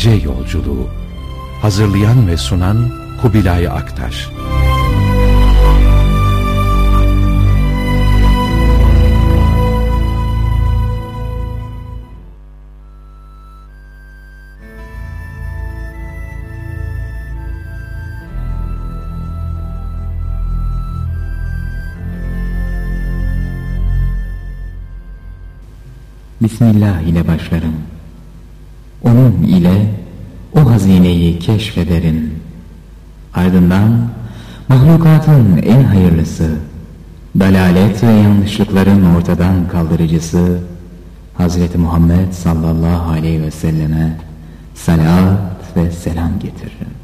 Gece Yolculuğu Hazırlayan ve sunan Kubilay Aktaş Bismillah ile başlarım. Onun ile o hazineyi keşfederim. Ardından mahlukatın en hayırlısı, dalalet ve yanlışlıkların ortadan kaldırıcısı Hazreti Muhammed sallallahu aleyhi ve selleme salat ve selam getiririm.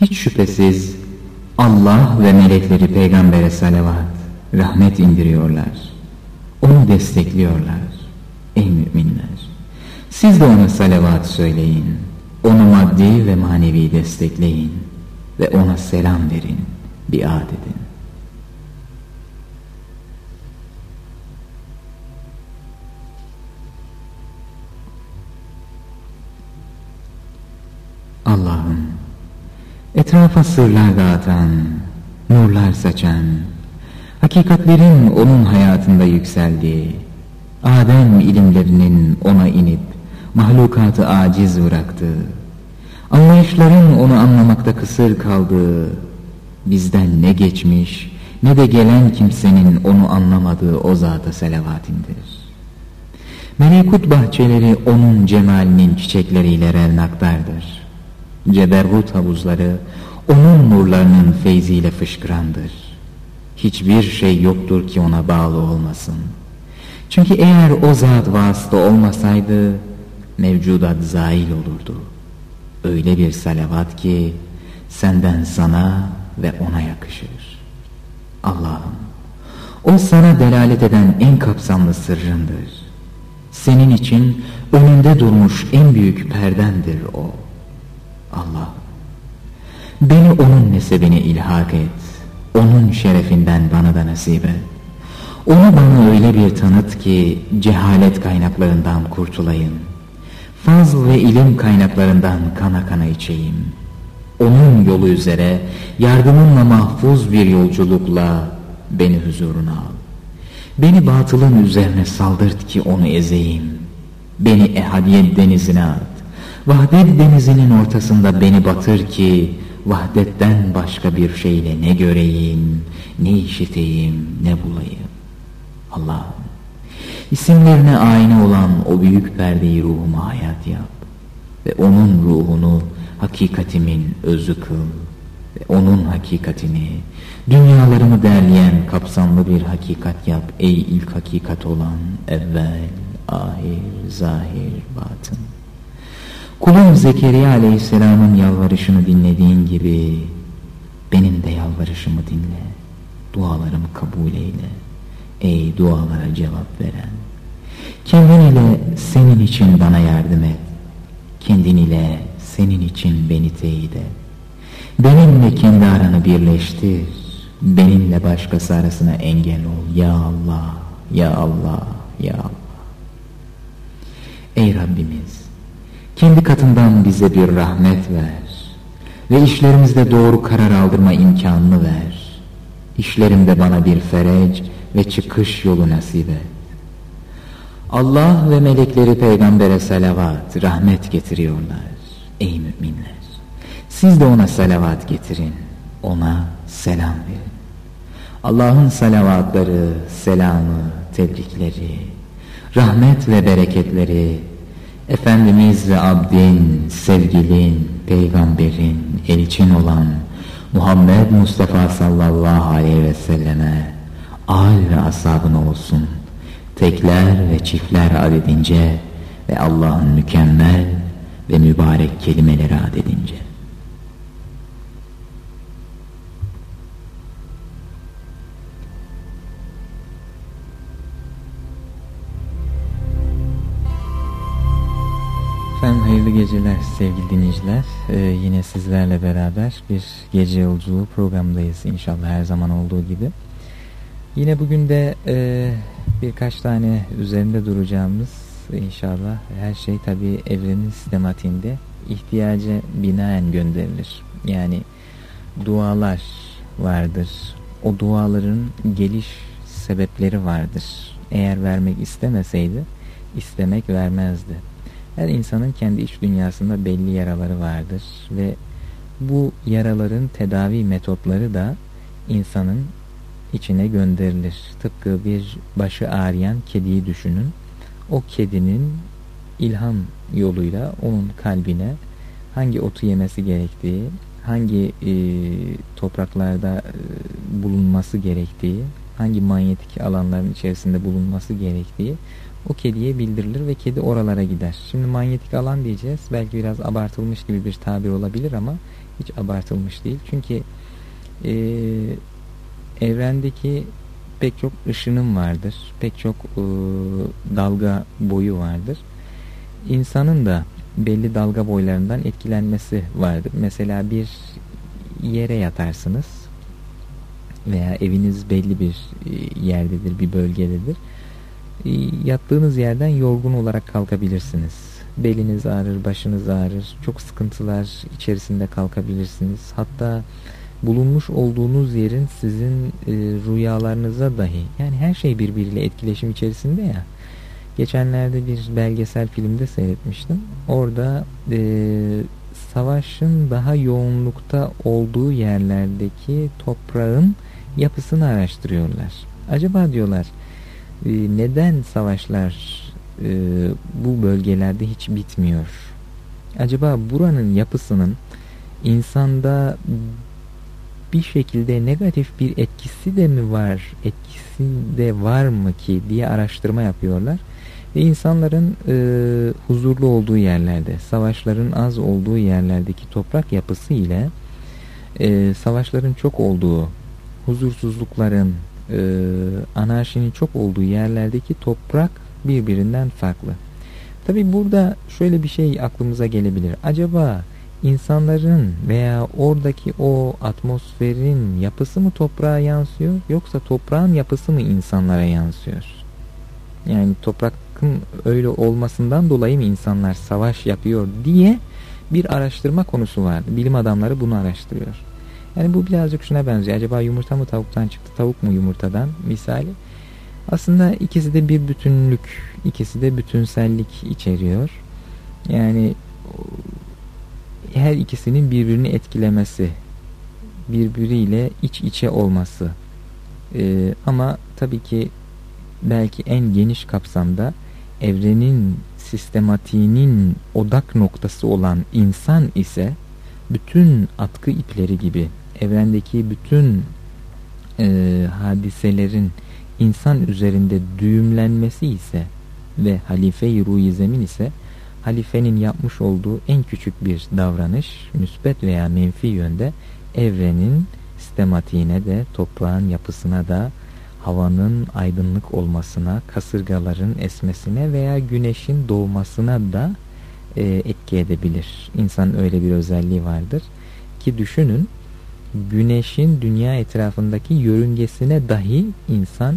Hiç şüphesiz Allah ve melekleri peygambere salavat, rahmet indiriyorlar. Onu destekliyorlar. Ey müminler! Siz de ona salavat söyleyin. Onu maddi ve manevi destekleyin. Ve ona selam verin. Biat edin. Allah'ım etrafa sırlar dağıtan, nurlar saçan, Hakikatlerin onun hayatında yükseldiği, Adem ilimlerinin ona inip mahlukatı aciz bıraktığı, anlayışların onu anlamakta kısır kaldığı, bizden ne geçmiş ne de gelen kimsenin onu anlamadığı o zata selavatindir. Melekut bahçeleri onun cemalinin çiçekleriyle revnaktardır. Ceberrut havuzları onun nurlarının feyziyle fışkırandır. Hiçbir şey yoktur ki ona bağlı olmasın. Çünkü eğer o zat vasıta olmasaydı mevcudat zail olurdu. Öyle bir salavat ki senden sana ve ona yakışır. Allah'ım o sana delalet eden en kapsamlı sırrındır. Senin için önünde durmuş en büyük perdendir o. Allah beni onun nesebine ilhak et onun şerefinden bana da nasip. Onu bana öyle bir tanıt ki cehalet kaynaklarından kurtulayım. Fazl ve ilim kaynaklarından kana kana içeyim. Onun yolu üzere yardımınla mahfuz bir yolculukla beni huzuruna al. Beni batılın üzerine saldırt ki onu ezeyim. Beni ehadiyet denizine at. Vahdet denizinin ortasında beni batır ki vahdetten başka bir şeyle ne göreyim, ne işiteyim, ne bulayım. Allah'ım isimlerine ayna olan o büyük perdeyi ruhuma hayat yap ve onun ruhunu hakikatimin özü kıl ve onun hakikatini dünyalarımı derleyen kapsamlı bir hakikat yap ey ilk hakikat olan evvel, ahir, zahir, batın. Kulun Zekeriya aleyhisselamın yalvarışını dinlediğin gibi benim de yalvarışımı dinle. Dualarımı kabul eyle. Ey dualara cevap veren. Kendin ile senin için bana yardım et. Kendin ile senin için beni teyit et. Benimle kendi aranı birleştir. Benimle başkası arasına engel ol. Ya Allah, Ya Allah, Ya Allah. Ey Rabbimiz! Kendi katından bize bir rahmet ver ve işlerimizde doğru karar aldırma imkanını ver. İşlerimde bana bir ferec ve çıkış yolu nasip et. Allah ve melekleri peygambere salavat, rahmet getiriyorlar. Ey müminler! Siz de ona salavat getirin, ona selam verin. Allah'ın salavatları, selamı, tebrikleri, rahmet ve bereketleri Efendimiz ve abdin, sevgilin, peygamberin, elçin olan Muhammed Mustafa sallallahu aleyhi ve selleme al ve ashabına olsun. Tekler ve çiftler adedince ve Allah'ın mükemmel ve mübarek kelimeleri adedince. Geceler sevgili dinleyiciler. Ee, yine sizlerle beraber bir gece yolculuğu programdayız inşallah her zaman olduğu gibi. Yine bugün de e, birkaç tane üzerinde duracağımız inşallah. Her şey tabi evrenin sistematiğinde ihtiyaca binaen gönderilir. Yani dualar vardır. O duaların geliş sebepleri vardır. Eğer vermek istemeseydi istemek vermezdi. Her insanın kendi iç dünyasında belli yaraları vardır ve bu yaraların tedavi metotları da insanın içine gönderilir. Tıpkı bir başı ağrıyan kediyi düşünün. O kedinin ilham yoluyla onun kalbine hangi otu yemesi gerektiği, hangi e, topraklarda e, bulunması gerektiği, hangi manyetik alanların içerisinde bulunması gerektiği o kediye bildirilir ve kedi oralara gider. Şimdi manyetik alan diyeceğiz. Belki biraz abartılmış gibi bir tabir olabilir ama hiç abartılmış değil. Çünkü e, evrendeki pek çok ışınım vardır. Pek çok e, dalga boyu vardır. İnsanın da belli dalga boylarından etkilenmesi vardır. Mesela bir yere yatarsınız veya eviniz belli bir e, yerdedir, bir bölgededir. Yattığınız yerden yorgun olarak kalkabilirsiniz. Beliniz ağrır, başınız ağrır, çok sıkıntılar içerisinde kalkabilirsiniz. Hatta bulunmuş olduğunuz yerin sizin e, rüyalarınıza dahi yani her şey birbiriyle etkileşim içerisinde ya. Geçenlerde bir belgesel filmde seyretmiştim. Orada e, savaşın daha yoğunlukta olduğu yerlerdeki toprağın yapısını araştırıyorlar. Acaba diyorlar e, neden savaşlar e, bu bölgelerde hiç bitmiyor? Acaba buranın yapısının insanda bir şekilde negatif bir etkisi de mi var, etkisi de var mı ki diye araştırma yapıyorlar. Ve insanların e, huzurlu olduğu yerlerde, savaşların az olduğu yerlerdeki toprak yapısı ile e, savaşların çok olduğu, huzursuzlukların, e, anarşinin çok olduğu yerlerdeki toprak birbirinden farklı. Tabi burada şöyle bir şey aklımıza gelebilir. Acaba insanların veya oradaki o atmosferin yapısı mı toprağa yansıyor yoksa toprağın yapısı mı insanlara yansıyor? Yani toprakın öyle olmasından dolayı mı insanlar savaş yapıyor diye bir araştırma konusu vardı. Bilim adamları bunu araştırıyor. Yani bu birazcık şuna benziyor. Acaba yumurta mı tavuktan çıktı, tavuk mu yumurtadan misali. Aslında ikisi de bir bütünlük, ikisi de bütünsellik içeriyor. Yani her ikisinin birbirini etkilemesi, birbiriyle iç içe olması. Ee, ama tabii ki belki en geniş kapsamda evrenin sistematiğinin odak noktası olan insan ise bütün atkı ipleri gibi evrendeki bütün e, hadiselerin insan üzerinde düğümlenmesi ise ve halife-i ruhi zemin ise halifenin yapmış olduğu en küçük bir davranış müsbet veya menfi yönde evrenin sistematiğine de toprağın yapısına da havanın aydınlık olmasına, kasırgaların esmesine veya güneşin doğmasına da e, etki edebilir. İnsan öyle bir özelliği vardır ki düşünün güneşin dünya etrafındaki yörüngesine dahi insan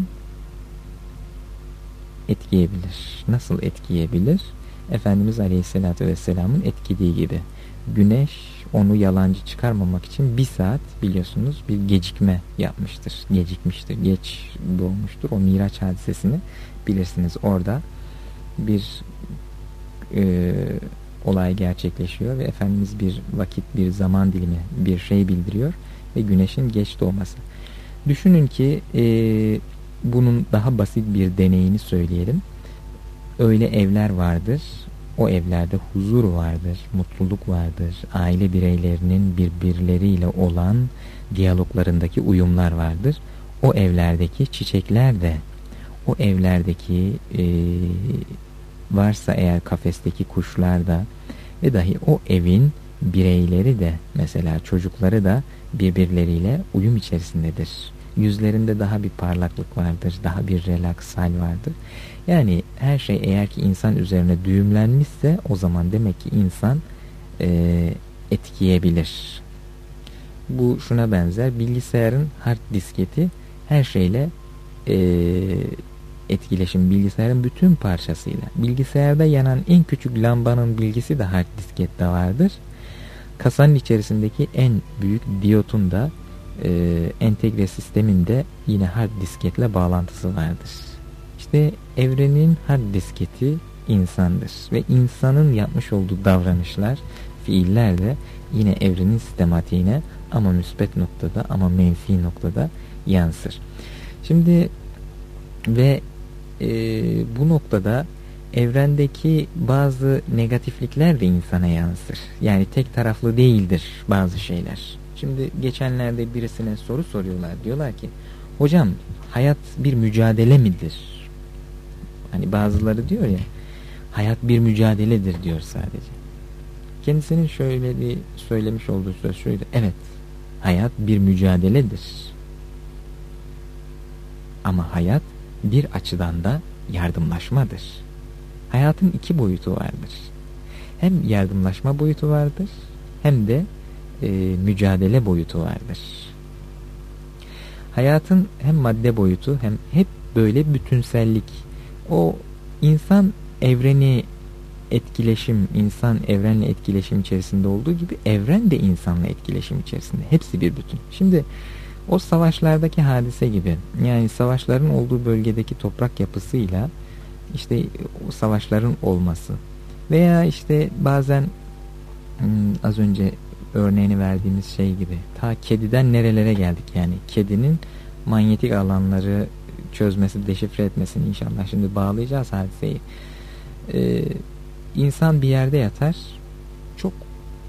etkileyebilir. Nasıl etkileyebilir? Efendimiz Aleyhisselatü Vesselam'ın etkilediği gibi. Güneş onu yalancı çıkarmamak için bir saat biliyorsunuz bir gecikme yapmıştır. Gecikmiştir. Geç doğmuştur. O Miraç hadisesini bilirsiniz. Orada bir e, olay gerçekleşiyor ve Efendimiz bir vakit, bir zaman dilimi, bir şey bildiriyor ve güneşin geç doğması. Düşünün ki e, bunun daha basit bir deneyini söyleyelim öyle evler vardır. O evlerde huzur vardır, mutluluk vardır. Aile bireylerinin birbirleriyle olan diyaloglarındaki uyumlar vardır. O evlerdeki çiçekler de, o evlerdeki e, varsa eğer kafesteki kuşlar da ve dahi o evin bireyleri de mesela çocukları da birbirleriyle uyum içerisindedir. Yüzlerinde daha bir parlaklık vardır, daha bir relaksal vardır. Yani her şey eğer ki insan üzerine düğümlenmişse o zaman demek ki insan e, etkiyebilir. Bu şuna benzer bilgisayarın hard disketi her şeyle e, etkileşim bilgisayarın bütün parçasıyla. Bilgisayarda yanan en küçük lambanın bilgisi de hard diskette vardır. Kasanın içerisindeki en büyük diyotun da e, entegre sisteminde yine hard disketle bağlantısı vardır. İşte evrenin hard disketi insandır ve insanın yapmış olduğu davranışlar, fiiller de yine evrenin sistematiğine ama müspet noktada ama menfi noktada yansır. Şimdi ve e, bu noktada evrendeki bazı negatiflikler de insana yansır. Yani tek taraflı değildir bazı şeyler. Şimdi geçenlerde birisine soru soruyorlar. Diyorlar ki hocam hayat bir mücadele midir? Hani bazıları diyor ya hayat bir mücadeledir diyor sadece. Kendisinin şöyle bir söylemiş olduğu söz şöyle. Evet hayat bir mücadeledir. Ama hayat bir açıdan da yardımlaşmadır. Hayatın iki boyutu vardır. Hem yardımlaşma boyutu vardır hem de e, mücadele boyutu vardır. Hayatın hem madde boyutu hem hep böyle bütünsellik. O insan evreni etkileşim, insan evrenle etkileşim içerisinde olduğu gibi evren de insanla etkileşim içerisinde. Hepsi bir bütün. Şimdi o savaşlardaki hadise gibi yani savaşların olduğu bölgedeki toprak yapısıyla işte o savaşların olması veya işte bazen hmm, az önce örneğini verdiğimiz şey gibi ta kediden nerelere geldik yani kedinin manyetik alanları çözmesi, deşifre etmesini inşallah şimdi bağlayacağız hadiseyi. Ee, insan bir yerde yatar çok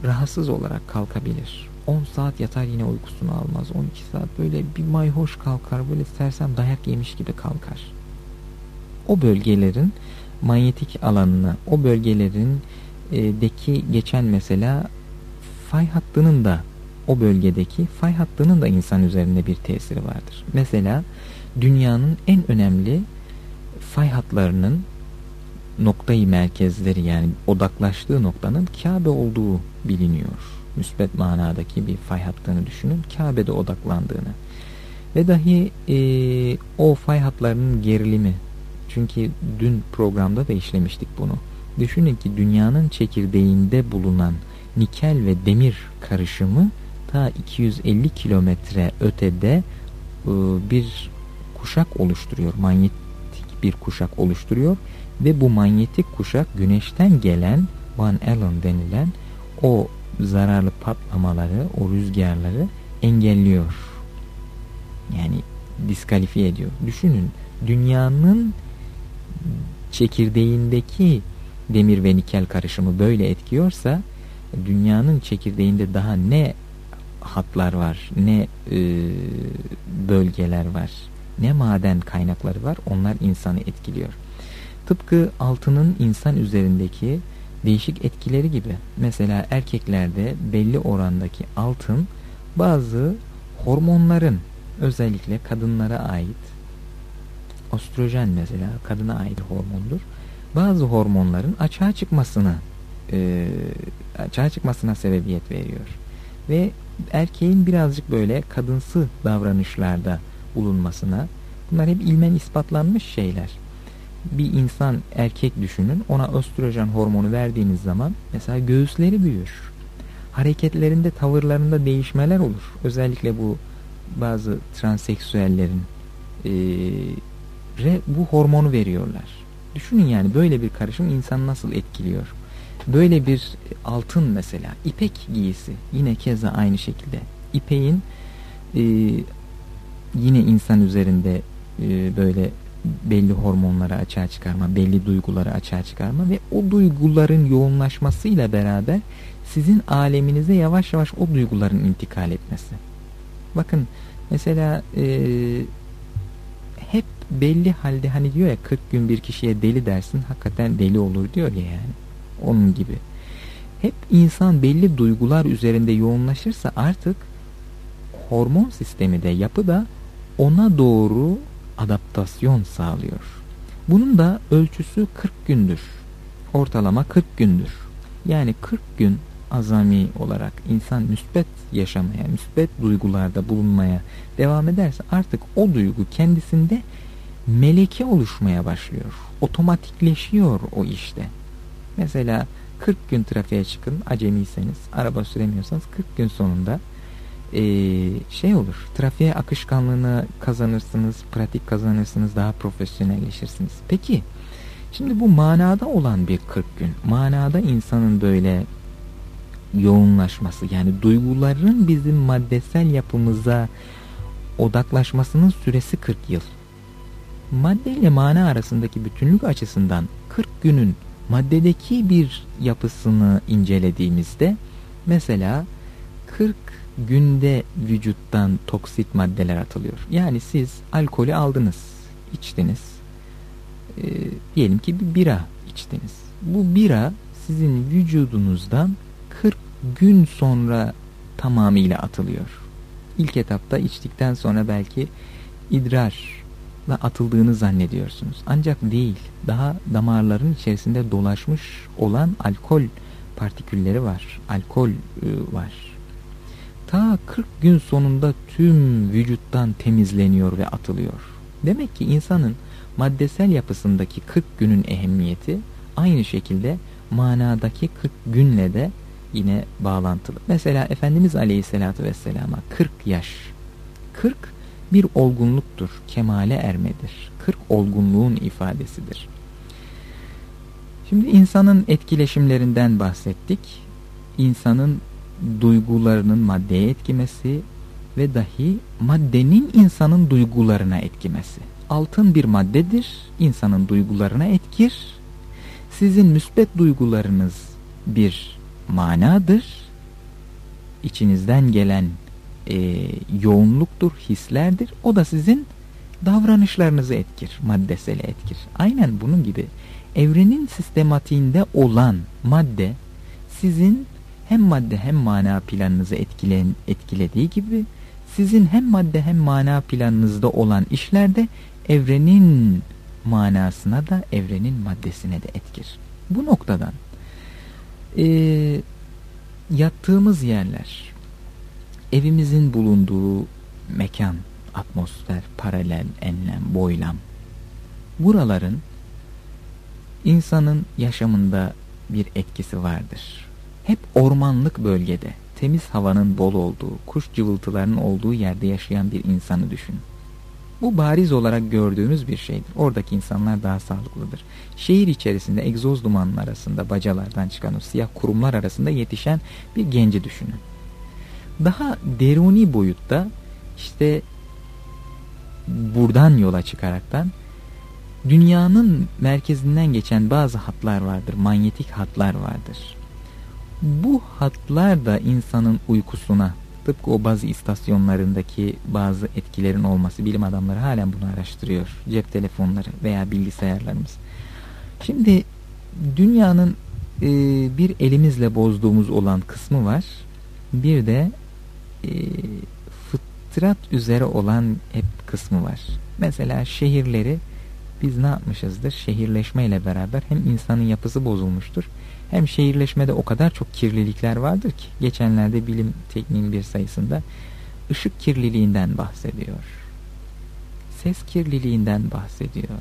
rahatsız olarak kalkabilir. 10 saat yatar yine uykusunu almaz. 12 saat böyle bir mayhoş kalkar. Böyle sersem dayak yemiş gibi kalkar. O bölgelerin manyetik alanını, o bölgelerin e, deki geçen mesela fay hattının da o bölgedeki fay hattının da insan üzerinde bir tesiri vardır. Mesela dünyanın en önemli fay hatlarının noktayı merkezleri yani odaklaştığı noktanın Kabe olduğu biliniyor. Müsbet manadaki bir fay hattını düşünün. Kabe'de odaklandığını. Ve dahi e, o fay hatlarının gerilimi. Çünkü dün programda da işlemiştik bunu. Düşünün ki dünyanın çekirdeğinde bulunan nikel ve demir karışımı ta 250 kilometre ötede e, bir kuşak oluşturuyor. Manyetik bir kuşak oluşturuyor ve bu manyetik kuşak güneşten gelen Van Allen denilen o zararlı patlamaları, o rüzgarları engelliyor. Yani diskalifiye ediyor. Düşünün dünyanın çekirdeğindeki demir ve nikel karışımı böyle etkiyorsa dünyanın çekirdeğinde daha ne hatlar var, ne e, bölgeler var, ne maden kaynakları var onlar insanı etkiliyor. Tıpkı altının insan üzerindeki değişik etkileri gibi. Mesela erkeklerde belli orandaki altın bazı hormonların özellikle kadınlara ait ostrojen mesela kadına ait hormondur. Bazı hormonların açığa çıkmasını e, açığa çıkmasına sebebiyet veriyor. Ve erkeğin birazcık böyle kadınsı davranışlarda bulunmasına bunlar hep ilmen ispatlanmış şeyler bir insan erkek düşünün ona östrojen hormonu verdiğiniz zaman mesela göğüsleri büyür. Hareketlerinde tavırlarında değişmeler olur. Özellikle bu bazı transseksüellerin e, re, bu hormonu veriyorlar. Düşünün yani böyle bir karışım insan nasıl etkiliyor. Böyle bir altın mesela ipek giysi yine keza aynı şekilde. İpeğin e, yine insan üzerinde e, böyle belli hormonları açığa çıkarma, belli duyguları açığa çıkarma ve o duyguların yoğunlaşmasıyla beraber sizin aleminize yavaş yavaş o duyguların intikal etmesi. Bakın mesela e, hep belli halde hani diyor ya 40 gün bir kişiye deli dersin hakikaten deli olur diyor ya yani. Onun gibi. Hep insan belli duygular üzerinde yoğunlaşırsa artık hormon sistemi de yapı da ona doğru adaptasyon sağlıyor. Bunun da ölçüsü 40 gündür. Ortalama 40 gündür. Yani 40 gün azami olarak insan müsbet yaşamaya, müsbet duygularda bulunmaya devam ederse artık o duygu kendisinde meleke oluşmaya başlıyor. Otomatikleşiyor o işte. Mesela 40 gün trafiğe çıkın acemiyseniz araba süremiyorsanız 40 gün sonunda e, şey olur trafiğe akışkanlığını kazanırsınız pratik kazanırsınız daha profesyonelleşirsiniz. Peki şimdi bu manada olan bir 40 gün manada insanın böyle yoğunlaşması yani duyguların bizim maddesel yapımıza odaklaşmasının süresi 40 yıl. Madde ile mana arasındaki bütünlük açısından 40 günün maddedeki bir yapısını incelediğimizde mesela 40 günde vücuttan toksit maddeler atılıyor. Yani siz alkolü aldınız, içtiniz. E, diyelim ki bir bira içtiniz. Bu bira sizin vücudunuzdan 40 gün sonra tamamıyla atılıyor. İlk etapta içtikten sonra belki idrarla atıldığını zannediyorsunuz. Ancak değil. Daha damarların içerisinde dolaşmış olan alkol partikülleri var. Alkol e, var. Ta 40 gün sonunda tüm vücuttan temizleniyor ve atılıyor. Demek ki insanın maddesel yapısındaki 40 günün ehemmiyeti aynı şekilde manadaki 40 günle de yine bağlantılı. Mesela Efendimiz Aleyhisselatü Vesselam'a 40 yaş. 40 bir olgunluktur, kemale ermedir. 40 olgunluğun ifadesidir. Şimdi insanın etkileşimlerinden bahsettik. İnsanın duygularının maddeye etkimesi ve dahi maddenin insanın duygularına etkimesi. Altın bir maddedir, insanın duygularına etkir. Sizin müsbet duygularınız bir manadır. İçinizden gelen e, yoğunluktur, hislerdir. O da sizin davranışlarınızı etkir, maddesel etkir. Aynen bunun gibi evrenin sistematiğinde olan madde sizin hem madde hem mana planınızı etkilen, etkilediği gibi sizin hem madde hem mana planınızda olan işlerde evrenin manasına da evrenin maddesine de etkir. Bu noktadan e, yattığımız yerler, evimizin bulunduğu mekan, atmosfer, paralel, enlem, boylam, buraların insanın yaşamında bir etkisi vardır. Hep ormanlık bölgede, temiz havanın bol olduğu, kuş cıvıltılarının olduğu yerde yaşayan bir insanı düşünün. Bu bariz olarak gördüğünüz bir şeydir. Oradaki insanlar daha sağlıklıdır. Şehir içerisinde egzoz dumanının arasında bacalardan çıkan o siyah kurumlar arasında yetişen bir genci düşünün. Daha deruni boyutta işte buradan yola çıkaraktan dünyanın merkezinden geçen bazı hatlar vardır. Manyetik hatlar vardır. Bu hatlar da insanın uykusuna tıpkı o bazı istasyonlarındaki bazı etkilerin olması bilim adamları halen bunu araştırıyor. Cep telefonları veya bilgisayarlarımız. Şimdi dünyanın e, bir elimizle bozduğumuz olan kısmı var. Bir de e, fıtrat üzere olan hep kısmı var. Mesela şehirleri biz ne yapmışızdır? Şehirleşmeyle beraber hem insanın yapısı bozulmuştur hem şehirleşmede o kadar çok kirlilikler vardır ki geçenlerde bilim tekniğin bir sayısında ışık kirliliğinden bahsediyor. Ses kirliliğinden bahsediyor.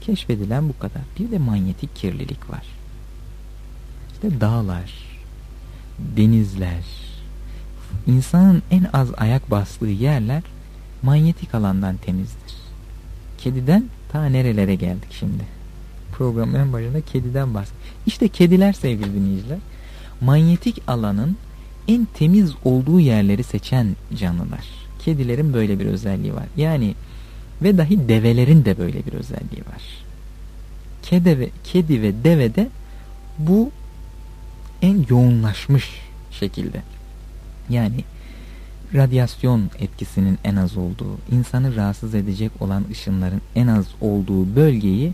Keşfedilen bu kadar. Bir de manyetik kirlilik var. İşte dağlar, denizler, insanın en az ayak bastığı yerler manyetik alandan temizdir. Kediden ta nerelere geldik şimdi? Programın en başında kediden bahsettik. İşte kediler sevgili dinleyiciler manyetik alanın en temiz olduğu yerleri seçen canlılar. Kedilerin böyle bir özelliği var. Yani ve dahi develerin de böyle bir özelliği var. Kedi ve, kedi ve deve de bu en yoğunlaşmış şekilde. Yani radyasyon etkisinin en az olduğu, insanı rahatsız edecek olan ışınların en az olduğu bölgeyi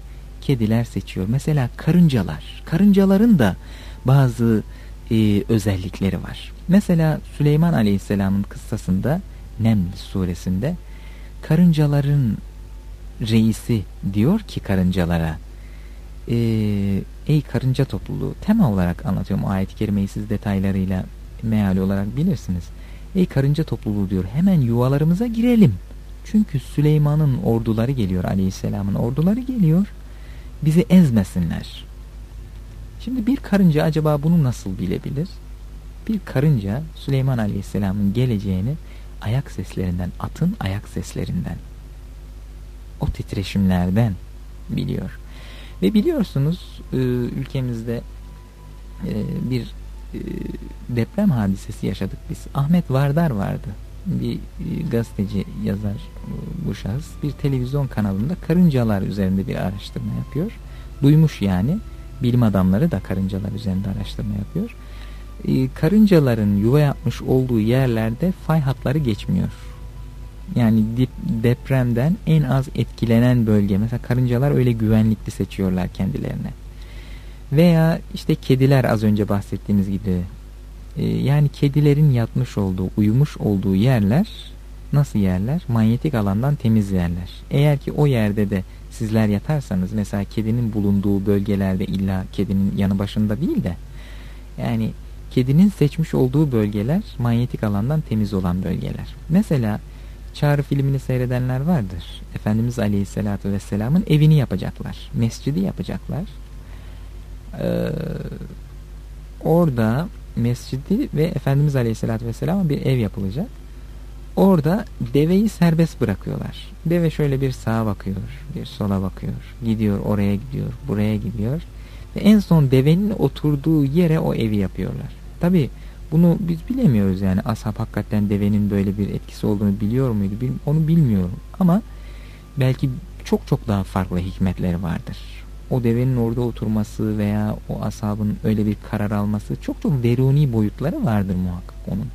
kediler seçiyor. Mesela karıncalar. Karıncaların da bazı e, özellikleri var. Mesela Süleyman Aleyhisselam'ın kıssasında Neml suresinde karıncaların reisi diyor ki karıncalara e, ey karınca topluluğu tema olarak anlatıyorum ayet-i kerimeyi siz detaylarıyla meali olarak bilirsiniz. Ey karınca topluluğu diyor hemen yuvalarımıza girelim. Çünkü Süleyman'ın orduları geliyor aleyhisselamın orduları geliyor. Bizi ezmesinler. Şimdi bir karınca acaba bunu nasıl bilebilir? Bir karınca Süleyman aleyhisselamın geleceğini ayak seslerinden, atın ayak seslerinden, o titreşimlerden biliyor. Ve biliyorsunuz e, ülkemizde e, bir e, deprem hadisesi yaşadık biz. Ahmet Vardar vardı. Bir gazeteci yazar bu şahıs. Bir televizyon kanalında karıncalar üzerinde bir araştırma yapıyor. Duymuş yani. Bilim adamları da karıncalar üzerinde araştırma yapıyor. Karıncaların yuva yapmış olduğu yerlerde fay hatları geçmiyor. Yani dip, depremden en az etkilenen bölge. Mesela karıncalar öyle güvenlikli seçiyorlar kendilerine. Veya işte kediler az önce bahsettiğimiz gibi yani kedilerin yatmış olduğu, uyumuş olduğu yerler nasıl yerler? Manyetik alandan temiz yerler. Eğer ki o yerde de sizler yatarsanız mesela kedinin bulunduğu bölgelerde illa kedinin yanı başında değil de yani kedinin seçmiş olduğu bölgeler manyetik alandan temiz olan bölgeler. Mesela Çağrı filmini seyredenler vardır. Efendimiz Aleyhisselatü Vesselam'ın evini yapacaklar. Mescidi yapacaklar. Ee, orada mescidi ve Efendimiz Aleyhisselatü Vesselam'a bir ev yapılacak. Orada deveyi serbest bırakıyorlar. Deve şöyle bir sağa bakıyor, bir sola bakıyor. Gidiyor, oraya gidiyor, buraya gidiyor. Ve en son devenin oturduğu yere o evi yapıyorlar. Tabi bunu biz bilemiyoruz yani ashab hakikaten devenin böyle bir etkisi olduğunu biliyor muydu? Onu bilmiyorum ama belki çok çok daha farklı hikmetleri vardır o devenin orada oturması veya o asabın öyle bir karar alması çok çok deruni boyutları vardır muhakkak onun.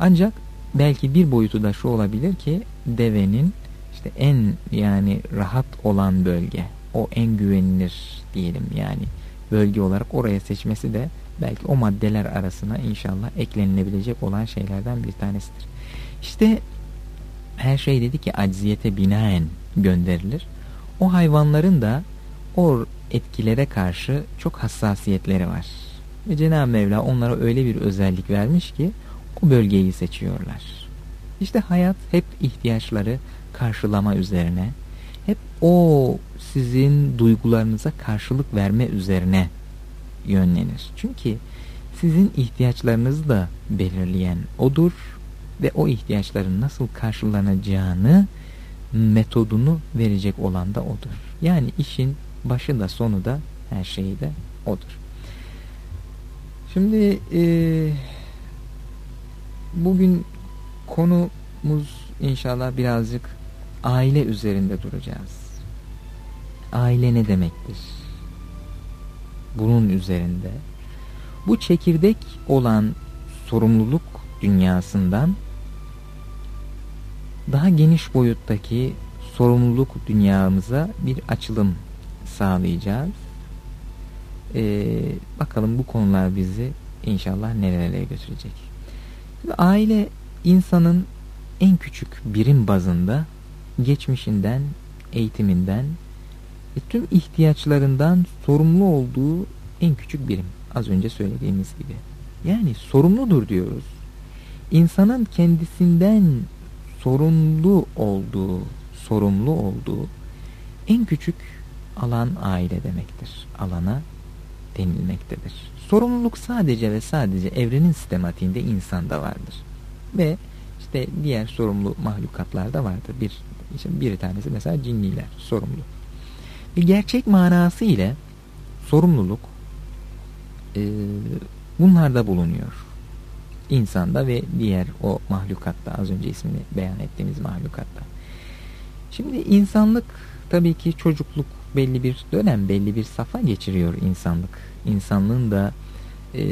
Ancak belki bir boyutu da şu olabilir ki devenin işte en yani rahat olan bölge o en güvenilir diyelim yani bölge olarak oraya seçmesi de belki o maddeler arasına inşallah eklenilebilecek olan şeylerden bir tanesidir. İşte her şey dedi ki acziyete binaen gönderilir. O hayvanların da o etkilere karşı çok hassasiyetleri var. Ve Cenab-ı Mevla onlara öyle bir özellik vermiş ki o bölgeyi seçiyorlar. İşte hayat hep ihtiyaçları karşılama üzerine, hep o sizin duygularınıza karşılık verme üzerine yönlenir. Çünkü sizin ihtiyaçlarınızı da belirleyen odur ve o ihtiyaçların nasıl karşılanacağını metodunu verecek olan da odur. Yani işin başı da sonu da her şeyi de odur. Şimdi e, bugün konumuz inşallah birazcık aile üzerinde duracağız. Aile ne demektir? Bunun üzerinde bu çekirdek olan sorumluluk dünyasından daha geniş boyuttaki sorumluluk dünyamıza bir açılım sağlayacağız. Ee, bakalım bu konular bizi inşallah nerelere götürecek. Aile insanın en küçük birim bazında geçmişinden, eğitiminden ve tüm ihtiyaçlarından sorumlu olduğu en küçük birim. Az önce söylediğimiz gibi. Yani sorumludur diyoruz. İnsanın kendisinden sorumlu olduğu, sorumlu olduğu en küçük alan aile demektir. Alana denilmektedir. Sorumluluk sadece ve sadece evrenin sistematiğinde insanda vardır. Ve işte diğer sorumlu mahlukatlarda vardır. Bir, işte bir tanesi mesela cinniler sorumlu. Bir gerçek manası ile sorumluluk e, bunlarda bulunuyor. İnsanda ve diğer o mahlukatta az önce ismini beyan ettiğimiz mahlukatta. Şimdi insanlık tabii ki çocukluk belli bir dönem, belli bir safa geçiriyor insanlık. İnsanlığın da e,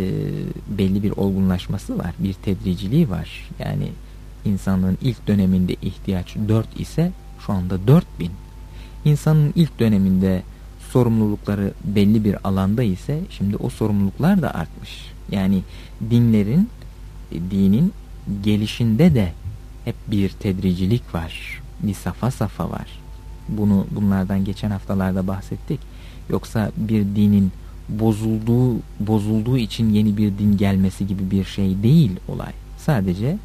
belli bir olgunlaşması var, bir tedriciliği var. Yani insanlığın ilk döneminde ihtiyaç 4 ise şu anda 4000. İnsanın ilk döneminde sorumlulukları belli bir alanda ise şimdi o sorumluluklar da artmış. Yani dinlerin, dinin gelişinde de hep bir tedricilik var. Bir safa safa var. Bunu bunlardan geçen haftalarda bahsettik. Yoksa bir dinin bozulduğu bozulduğu için yeni bir din gelmesi gibi bir şey değil olay. Sadece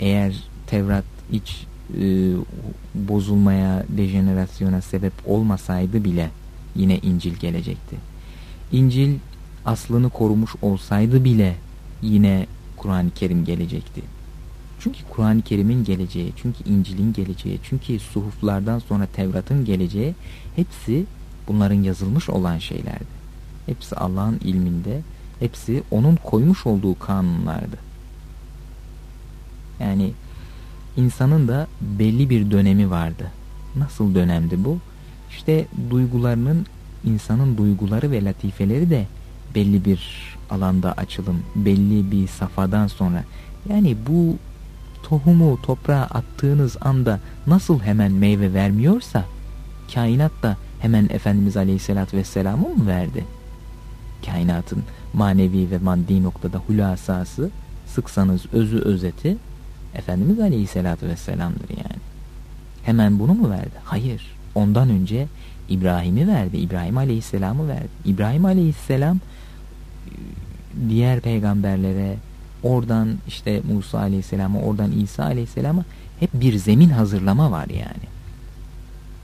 eğer Tevrat iç e, bozulmaya, dejenerasyona sebep olmasaydı bile yine İncil gelecekti. İncil aslını korumuş olsaydı bile yine Kur'an-ı Kerim gelecekti. Çünkü Kur'an-ı Kerim'in geleceği, çünkü İncil'in geleceği, çünkü suhuflardan sonra Tevrat'ın geleceği hepsi bunların yazılmış olan şeylerdi. Hepsi Allah'ın ilminde, hepsi onun koymuş olduğu kanunlardı. Yani insanın da belli bir dönemi vardı. Nasıl dönemdi bu? İşte duygularının, insanın duyguları ve latifeleri de belli bir alanda açılım, belli bir safadan sonra. Yani bu tohumu toprağa attığınız anda nasıl hemen meyve vermiyorsa, kainat da hemen Efendimiz Aleyhisselatü Vesselam'ı mı verdi? Kainatın manevi ve maddi noktada hulasası, sıksanız özü özeti Efendimiz Aleyhisselatü Vesselam'dır yani. Hemen bunu mu verdi? Hayır. Ondan önce İbrahim'i verdi. İbrahim Aleyhisselam'ı verdi. İbrahim Aleyhisselam diğer peygamberlere oradan işte Musa Aleyhisselam'a oradan İsa Aleyhisselam'a hep bir zemin hazırlama var yani.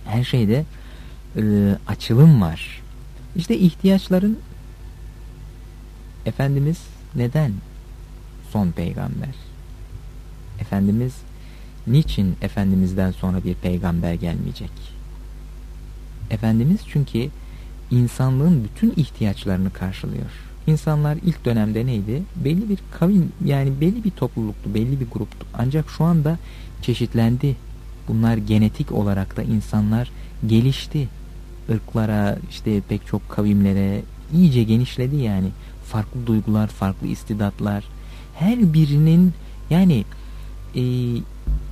Her şeyde e, açılım var. İşte ihtiyaçların Efendimiz neden son peygamber? Efendimiz niçin Efendimiz'den sonra bir peygamber gelmeyecek? Efendimiz çünkü insanlığın bütün ihtiyaçlarını karşılıyor. İnsanlar ilk dönemde neydi? Belli bir kavim yani belli bir topluluktu, belli bir gruptu. Ancak şu anda çeşitlendi. Bunlar genetik olarak da insanlar gelişti. Irklara, işte pek çok kavimlere iyice genişledi yani. Farklı duygular, farklı istidatlar. Her birinin yani e,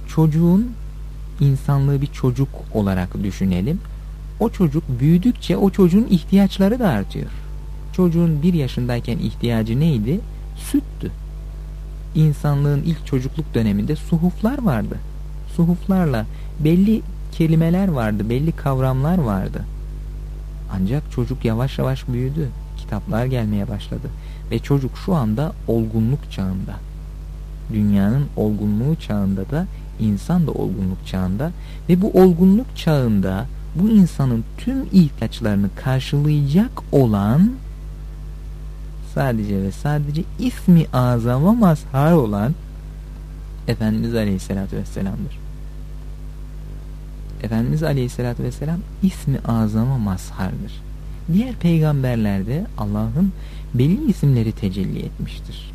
çocuğun insanlığı bir çocuk olarak düşünelim. O çocuk büyüdükçe o çocuğun ihtiyaçları da artıyor. Çocuğun bir yaşındayken ihtiyacı neydi? Süttü. İnsanlığın ilk çocukluk döneminde suhuflar vardı. Suhuflarla belli kelimeler vardı, belli kavramlar vardı. Ancak çocuk yavaş yavaş büyüdü. Kitaplar gelmeye başladı. Ve çocuk şu anda olgunluk çağında. Dünyanın olgunluğu çağında da insan da olgunluk çağında ve bu olgunluk çağında bu insanın tüm ihtiyaçlarını karşılayacak olan sadece ve sadece ismi azama mazhar olan Efendimiz Aleyhisselatü Vesselam'dır. Efendimiz Aleyhisselatü Vesselam ismi azama mazhardır. Diğer peygamberlerde Allah'ın belli isimleri tecelli etmiştir.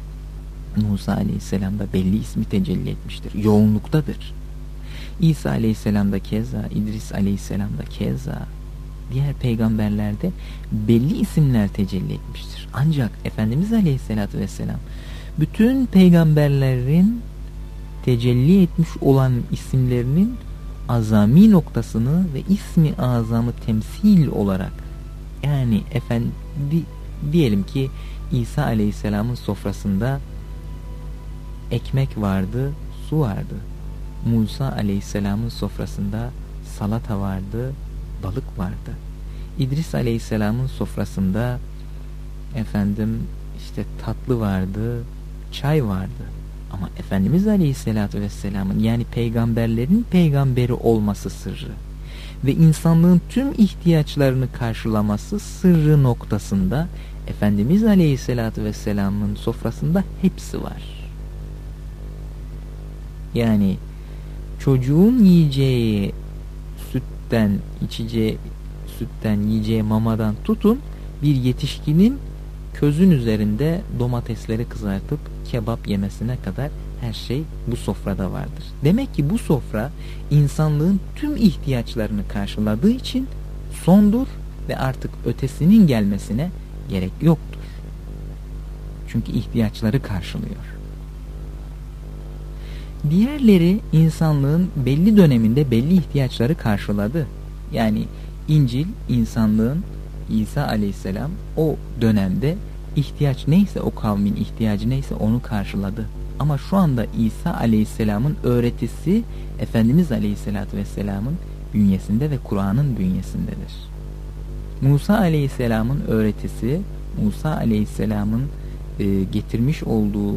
Musa Aleyhisselam da belli ismi tecelli etmiştir. Yoğunluktadır. İsa Aleyhisselam keza, İdris Aleyhisselam keza, diğer peygamberlerde belli isimler tecelli etmiştir. Ancak Efendimiz Aleyhisselatü Vesselam bütün peygamberlerin tecelli etmiş olan isimlerinin azami noktasını ve ismi azamı temsil olarak yani efendi diyelim ki İsa Aleyhisselam'ın sofrasında ekmek vardı, su vardı. Musa Aleyhisselam'ın sofrasında salata vardı, balık vardı. İdris Aleyhisselam'ın sofrasında efendim işte tatlı vardı, çay vardı. Ama Efendimiz Aleyhisselatü Vesselam'ın yani peygamberlerin peygamberi olması sırrı ve insanlığın tüm ihtiyaçlarını karşılaması sırrı noktasında Efendimiz Aleyhisselatü Vesselam'ın sofrasında hepsi var. Yani çocuğun yiyeceği sütten içeceği sütten yiyeceği mamadan tutun bir yetişkinin közün üzerinde domatesleri kızartıp kebap yemesine kadar her şey bu sofrada vardır. Demek ki bu sofra insanlığın tüm ihtiyaçlarını karşıladığı için sondur ve artık ötesinin gelmesine gerek yoktur. Çünkü ihtiyaçları karşılıyor. Diğerleri insanlığın belli döneminde belli ihtiyaçları karşıladı. Yani İncil insanlığın İsa aleyhisselam o dönemde ihtiyaç neyse o kavmin ihtiyacı neyse onu karşıladı. Ama şu anda İsa aleyhisselamın öğretisi Efendimiz aleyhisselatü vesselamın bünyesinde ve Kur'an'ın bünyesindedir. Musa aleyhisselamın öğretisi Musa aleyhisselamın e, getirmiş olduğu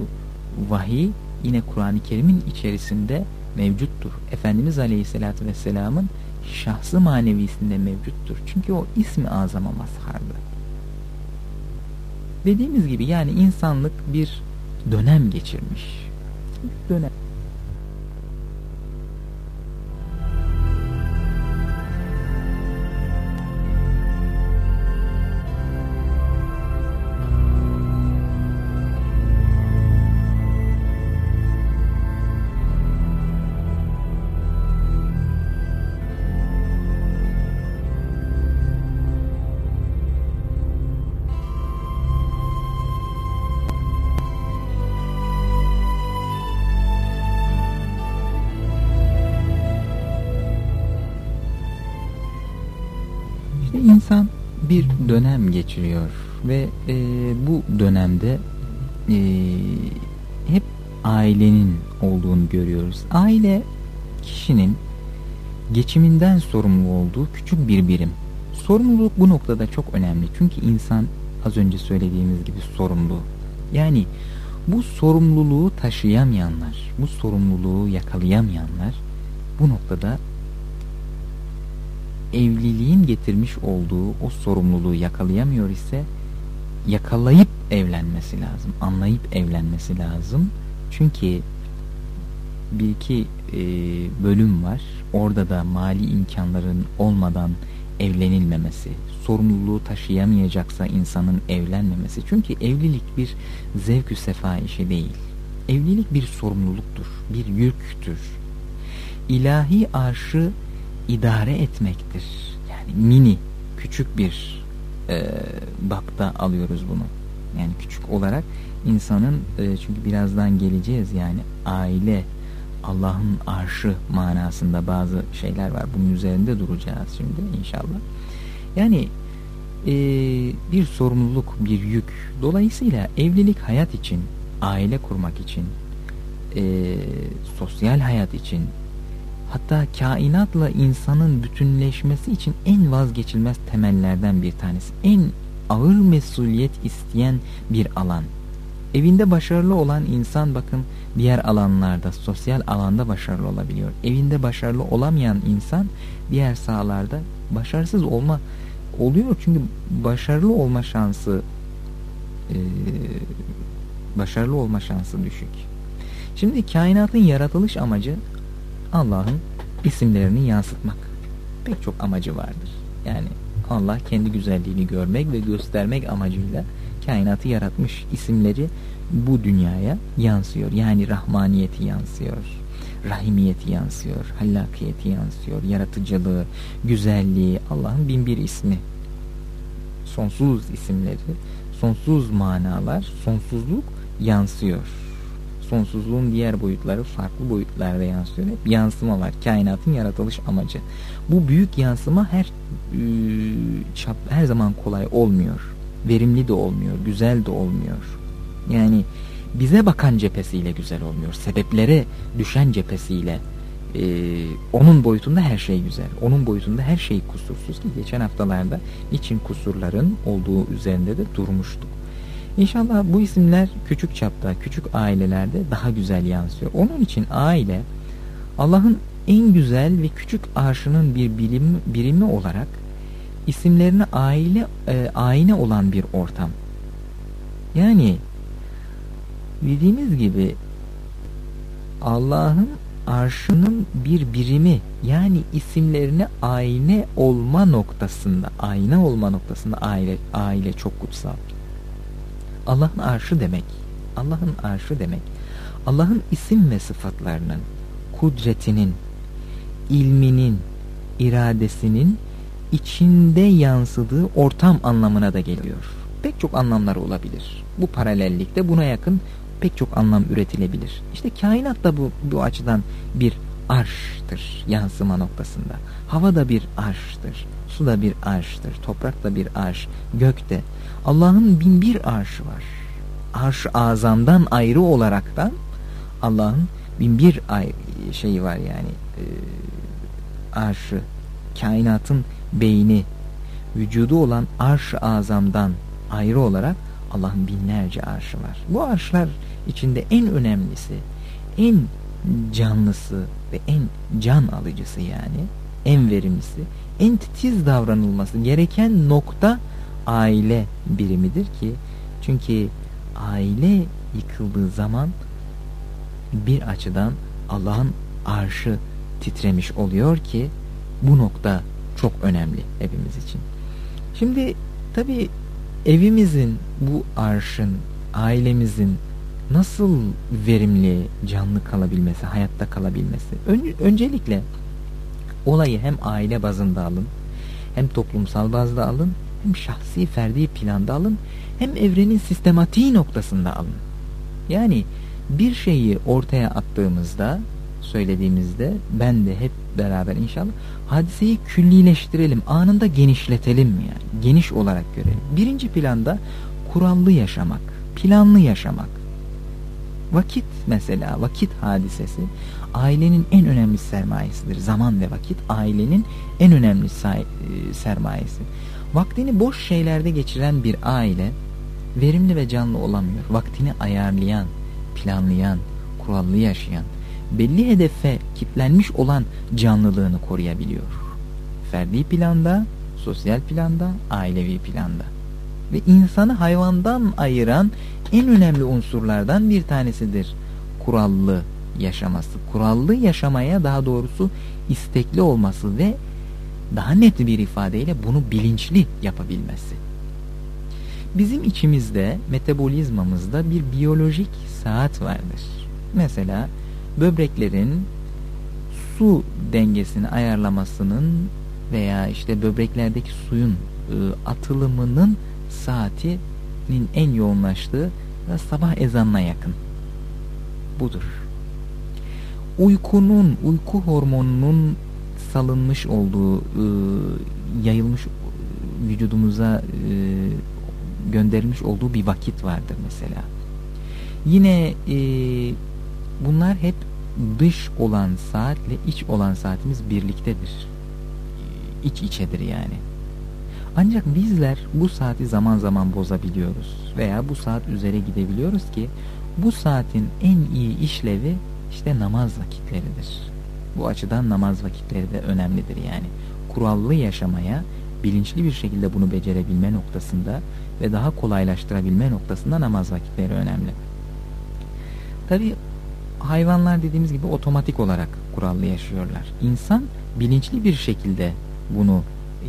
vahiy yine Kur'an-ı Kerim'in içerisinde mevcuttur. Efendimiz Aleyhisselatü Vesselam'ın şahsı manevisinde mevcuttur. Çünkü o ismi azama mazhardı. Dediğimiz gibi yani insanlık bir dönem geçirmiş. Dönem. Bir dönem geçiriyor ve e, bu dönemde e, hep ailenin olduğunu görüyoruz. Aile kişinin geçiminden sorumlu olduğu küçük bir birim. Sorumluluk bu noktada çok önemli. Çünkü insan az önce söylediğimiz gibi sorumlu. Yani bu sorumluluğu taşıyamayanlar, bu sorumluluğu yakalayamayanlar bu noktada evliliğin getirmiş olduğu o sorumluluğu yakalayamıyor ise yakalayıp evlenmesi lazım. Anlayıp evlenmesi lazım. Çünkü bir iki e, bölüm var. Orada da mali imkanların olmadan evlenilmemesi, sorumluluğu taşıyamayacaksa insanın evlenmemesi. Çünkü evlilik bir zevkü sefa işi değil. Evlilik bir sorumluluktur, bir yüktür. İlahi arşı idare etmektir. Yani mini, küçük bir e, bapta alıyoruz bunu. Yani küçük olarak insanın e, çünkü birazdan geleceğiz yani aile Allah'ın arşı manasında bazı şeyler var. Bunun üzerinde duracağız şimdi inşallah. Yani e, bir sorumluluk, bir yük. Dolayısıyla evlilik hayat için, aile kurmak için, e, sosyal hayat için, hatta kainatla insanın bütünleşmesi için en vazgeçilmez temellerden bir tanesi. En ağır mesuliyet isteyen bir alan. Evinde başarılı olan insan bakın diğer alanlarda, sosyal alanda başarılı olabiliyor. Evinde başarılı olamayan insan diğer sahalarda başarısız olma oluyor. Çünkü başarılı olma şansı e, başarılı olma şansı düşük. Şimdi kainatın yaratılış amacı Allah'ın isimlerini yansıtmak. Pek çok amacı vardır. Yani Allah kendi güzelliğini görmek ve göstermek amacıyla kainatı yaratmış isimleri bu dünyaya yansıyor. Yani rahmaniyeti yansıyor, rahimiyeti yansıyor, hallakiyeti yansıyor, yaratıcılığı, güzelliği, Allah'ın bin bir ismi, sonsuz isimleri, sonsuz manalar, sonsuzluk yansıyor sonsuzluğun diğer boyutları farklı boyutlarda yansıyor. Hep yansıma var. Kainatın yaratılış amacı. Bu büyük yansıma her e, çap, her zaman kolay olmuyor. Verimli de olmuyor, güzel de olmuyor. Yani bize bakan cephesiyle güzel olmuyor. Sebeplere düşen cephesiyle e, onun boyutunda her şey güzel. Onun boyutunda her şey kusursuz ki geçen haftalarda için kusurların olduğu üzerinde de durmuştuk. İnşallah bu isimler küçük çapta, küçük ailelerde daha güzel yansıyor. Onun için aile Allah'ın en güzel ve küçük arşının bir bilim, birimi olarak isimlerine aile e, ayna olan bir ortam. Yani dediğimiz gibi Allah'ın arşının bir birimi yani isimlerine ayna olma noktasında ayna olma noktasında aile aile çok kutsal. Allah'ın arşı demek. Allah'ın arşı demek. Allah'ın isim ve sıfatlarının, kudretinin, ilminin, iradesinin içinde yansıdığı ortam anlamına da geliyor. Pek çok anlamlar olabilir. Bu paralellikte buna yakın pek çok anlam üretilebilir. İşte kainat da bu, bu açıdan bir arştır yansıma noktasında. Hava da bir arştır. Su da bir arştır. Toprak da bir arş. Gök de. Allah'ın bin bir arşı var. Arş azamdan ayrı olaraktan Allah'ın bin bir şeyi var yani e, arşı kainatın beyni vücudu olan arş azamdan ayrı olarak Allah'ın binlerce arşı var. Bu arşlar içinde en önemlisi en canlısı ve en can alıcısı yani en verimlisi, en titiz davranılması gereken nokta aile birimidir ki çünkü aile yıkıldığı zaman bir açıdan Allah'ın arşı titremiş oluyor ki bu nokta çok önemli hepimiz için. Şimdi tabi evimizin bu arşın ailemizin nasıl verimli canlı kalabilmesi hayatta kalabilmesi Ön, öncelikle olayı hem aile bazında alın hem toplumsal bazda alın hem şahsi ferdi planda alın hem evrenin sistematiği noktasında alın. Yani bir şeyi ortaya attığımızda söylediğimizde ben de hep beraber inşallah hadiseyi küllileştirelim anında genişletelim yani geniş olarak görelim. Birinci planda kurallı yaşamak planlı yaşamak vakit mesela vakit hadisesi ailenin en önemli sermayesidir zaman ve vakit ailenin en önemli e, sermayesi vaktini boş şeylerde geçiren bir aile verimli ve canlı olamıyor. Vaktini ayarlayan, planlayan, kurallı yaşayan, belli hedefe kitlenmiş olan canlılığını koruyabiliyor. Ferdi planda, sosyal planda, ailevi planda. Ve insanı hayvandan ayıran en önemli unsurlardan bir tanesidir. Kurallı yaşaması. Kurallı yaşamaya daha doğrusu istekli olması ve daha net bir ifadeyle bunu bilinçli yapabilmesi. Bizim içimizde, metabolizmamızda bir biyolojik saat vardır. Mesela böbreklerin su dengesini ayarlamasının veya işte böbreklerdeki suyun ıı, atılımının saatinin en yoğunlaştığı da sabah ezanına yakın. Budur. Uykunun, uyku hormonunun salınmış olduğu, e, yayılmış vücudumuza e, gönderilmiş olduğu bir vakit vardır mesela. Yine bunlar hep dış olan saatle iç olan saatimiz birliktedir. İç içedir yani. Ancak bizler bu saati zaman zaman bozabiliyoruz veya bu saat üzere gidebiliyoruz ki bu saatin en iyi işlevi işte namaz vakitleridir. Bu açıdan namaz vakitleri de önemlidir yani. Kurallı yaşamaya bilinçli bir şekilde bunu becerebilme noktasında ve daha kolaylaştırabilme noktasında namaz vakitleri önemli. Tabi hayvanlar dediğimiz gibi otomatik olarak kurallı yaşıyorlar. İnsan bilinçli bir şekilde bunu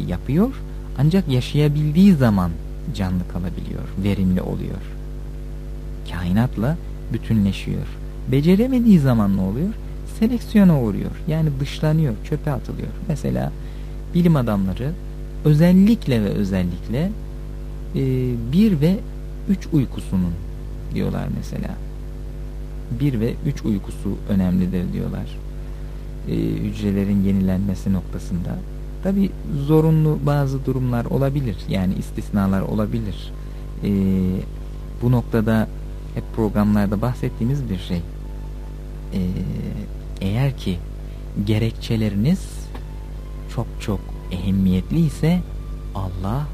yapıyor ancak yaşayabildiği zaman canlı kalabiliyor, verimli oluyor. Kainatla bütünleşiyor. Beceremediği zaman ne oluyor? Seleksiyona uğruyor. Yani dışlanıyor, çöpe atılıyor. Mesela bilim adamları özellikle ve özellikle e, bir ve üç uykusunun diyorlar mesela. Bir ve üç uykusu önemlidir diyorlar. E, hücrelerin yenilenmesi noktasında. Tabi zorunlu bazı durumlar olabilir. Yani istisnalar olabilir. E, bu noktada hep programlarda bahsettiğimiz bir şey. E, eğer ki gerekçeleriniz çok çok ehemmiyetli ise Allah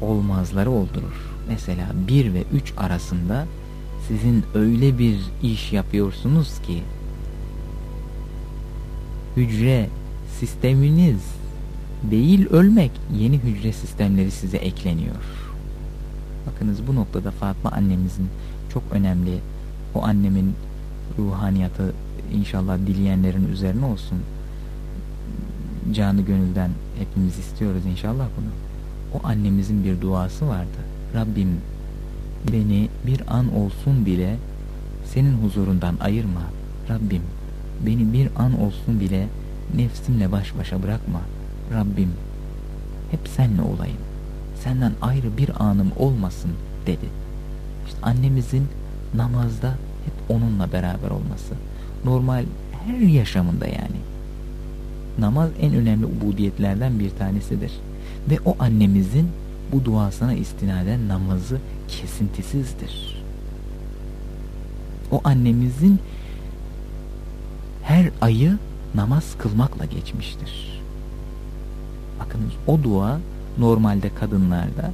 olmazları oldurur. Mesela 1 ve 3 arasında sizin öyle bir iş yapıyorsunuz ki hücre sisteminiz değil ölmek yeni hücre sistemleri size ekleniyor. Bakınız bu noktada Fatma annemizin çok önemli o annemin ruhaniyatı inşallah dileyenlerin üzerine olsun. Canı gönülden hepimiz istiyoruz inşallah bunu. O annemizin bir duası vardı. Rabbim beni bir an olsun bile senin huzurundan ayırma. Rabbim beni bir an olsun bile nefsimle baş başa bırakma. Rabbim hep senle olayım. Senden ayrı bir anım olmasın dedi. İşte annemizin namazda hep onunla beraber olması. Normal her yaşamında yani. Namaz en önemli ubudiyetlerden bir tanesidir. Ve o annemizin bu duasına istinaden namazı kesintisizdir. O annemizin her ayı namaz kılmakla geçmiştir. Bakınız o dua normalde kadınlarda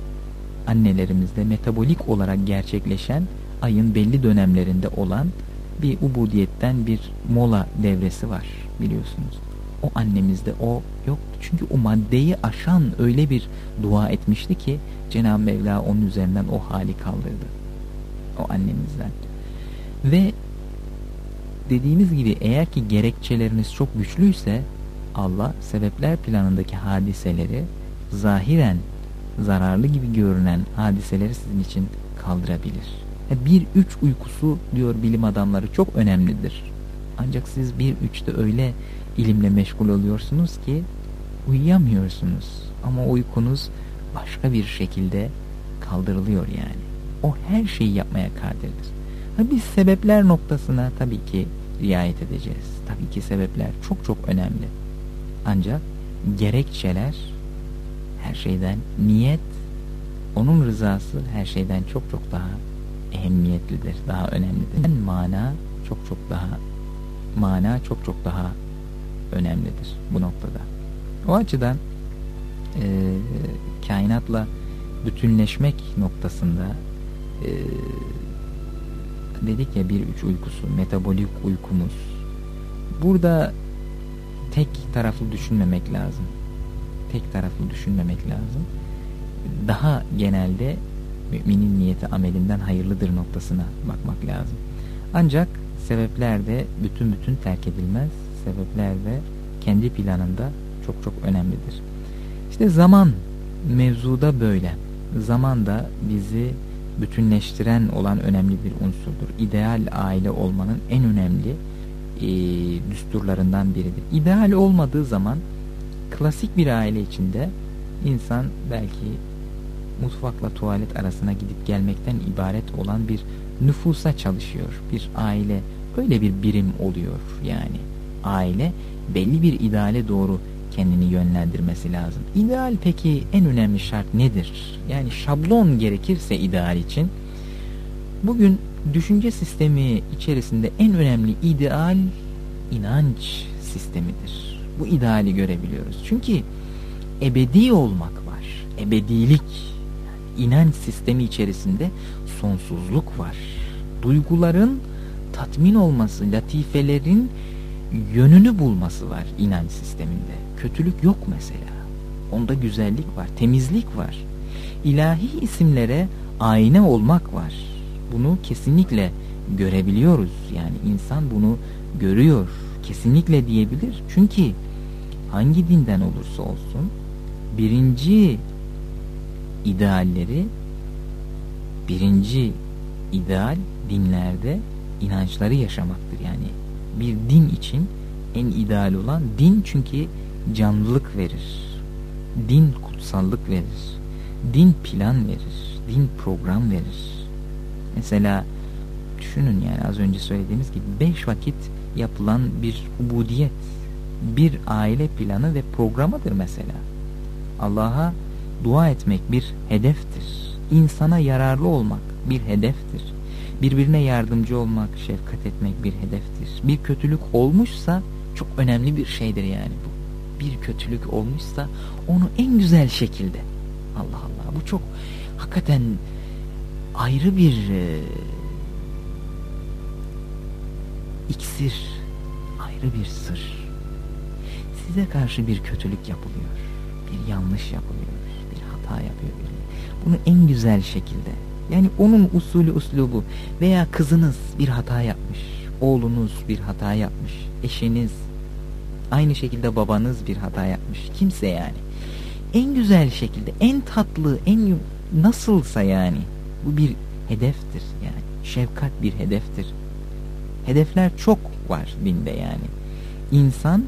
annelerimizde metabolik olarak gerçekleşen ayın belli dönemlerinde olan bir ubudiyetten bir mola devresi var biliyorsunuz. O annemizde o yoktu. Çünkü o maddeyi aşan öyle bir dua etmişti ki Cenab-ı Mevla onun üzerinden o hali kaldırdı. O annemizden. Ve dediğimiz gibi eğer ki gerekçeleriniz çok güçlüyse Allah sebepler planındaki hadiseleri zahiren zararlı gibi görünen hadiseleri sizin için kaldırabilir. Bir üç uykusu diyor bilim adamları çok önemlidir. Ancak siz bir üçte öyle ilimle meşgul oluyorsunuz ki uyuyamıyorsunuz. Ama uykunuz başka bir şekilde kaldırılıyor yani. O her şeyi yapmaya kadirdir. Ha biz sebepler noktasına tabii ki riayet edeceğiz. Tabii ki sebepler çok çok önemli. Ancak gerekçeler her şeyden niyet, onun rızası her şeyden çok çok daha ehemmiyetlidir, daha önemlidir. Mana çok çok daha mana çok çok daha önemlidir bu noktada. O açıdan e, kainatla bütünleşmek noktasında e, dedik ya bir üç uykusu, metabolik uykumuz. Burada tek taraflı düşünmemek lazım. Tek taraflı düşünmemek lazım. Daha genelde müminin niyeti amelinden hayırlıdır noktasına bakmak lazım. Ancak sebepler de bütün bütün terk edilmez. Sebepler de kendi planında çok çok önemlidir. İşte zaman mevzuda böyle. Zaman da bizi bütünleştiren olan önemli bir unsurdur. İdeal aile olmanın en önemli e, düsturlarından biridir. İdeal olmadığı zaman klasik bir aile içinde insan belki mutfakla tuvalet arasına gidip gelmekten ibaret olan bir nüfusa çalışıyor. Bir aile öyle bir birim oluyor yani. Aile belli bir ideale doğru kendini yönlendirmesi lazım. İdeal peki en önemli şart nedir? Yani şablon gerekirse ideal için bugün düşünce sistemi içerisinde en önemli ideal inanç sistemidir. Bu ideali görebiliyoruz. Çünkü ebedi olmak var. Ebedilik inanç sistemi içerisinde sonsuzluk var. Duyguların tatmin olması, latifelerin yönünü bulması var inanç sisteminde. Kötülük yok mesela. Onda güzellik var, temizlik var. İlahi isimlere ayna olmak var. Bunu kesinlikle görebiliyoruz. Yani insan bunu görüyor. Kesinlikle diyebilir. Çünkü hangi dinden olursa olsun birinci idealleri birinci ideal dinlerde inançları yaşamaktır. Yani bir din için en ideal olan din çünkü canlılık verir. Din kutsallık verir. Din plan verir. Din program verir. Mesela düşünün yani az önce söylediğimiz gibi beş vakit yapılan bir ubudiyet, bir aile planı ve programıdır mesela. Allah'a dua etmek bir hedeftir. İnsana yararlı olmak bir hedeftir. Birbirine yardımcı olmak, şefkat etmek bir hedeftir. Bir kötülük olmuşsa çok önemli bir şeydir yani. Bir kötülük olmuşsa onu en güzel şekilde Allah Allah bu çok hakikaten ayrı bir e, iksir, ayrı bir sır. Size karşı bir kötülük yapılıyor, bir yanlış yapılıyor hata yapıyor. Bunu en güzel şekilde yani onun usulü uslubu veya kızınız bir hata yapmış, oğlunuz bir hata yapmış, eşiniz aynı şekilde babanız bir hata yapmış. Kimse yani. En güzel şekilde, en tatlı, en nasılsa yani bu bir hedeftir yani. Şefkat bir hedeftir. Hedefler çok var dinde yani. İnsan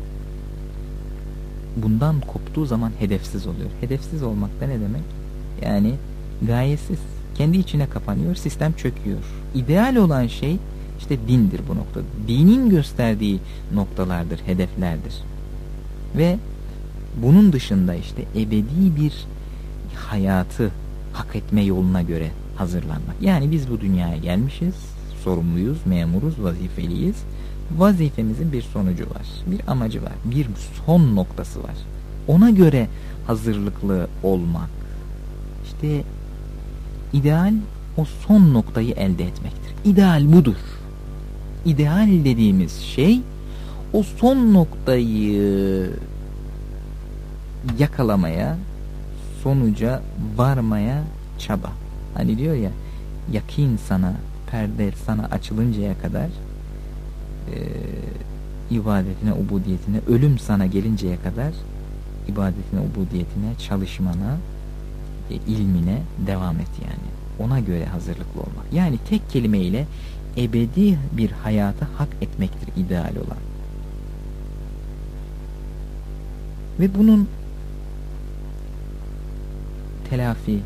bundan koptuğu zaman hedefsiz oluyor. Hedefsiz olmak da ne demek? Yani gayesiz. Kendi içine kapanıyor, sistem çöküyor. İdeal olan şey işte dindir bu nokta. Dinin gösterdiği noktalardır, hedeflerdir. Ve bunun dışında işte ebedi bir hayatı hak etme yoluna göre hazırlanmak. Yani biz bu dünyaya gelmişiz, sorumluyuz, memuruz, vazifeliyiz vazifemizin bir sonucu var, bir amacı var, bir son noktası var. Ona göre hazırlıklı olmak. İşte ideal o son noktayı elde etmektir. İdeal budur. İdeal dediğimiz şey o son noktayı yakalamaya, sonuca varmaya çaba. Hani diyor ya yakin sana, perde sana açılıncaya kadar e, ibadetine, ubudiyetine, ölüm sana gelinceye kadar ibadetine, ubudiyetine, çalışmana, e, ilmine devam et yani. Ona göre hazırlıklı olmak. Yani tek kelimeyle ebedi bir hayatı hak etmektir ideal olan. Ve bunun telafi,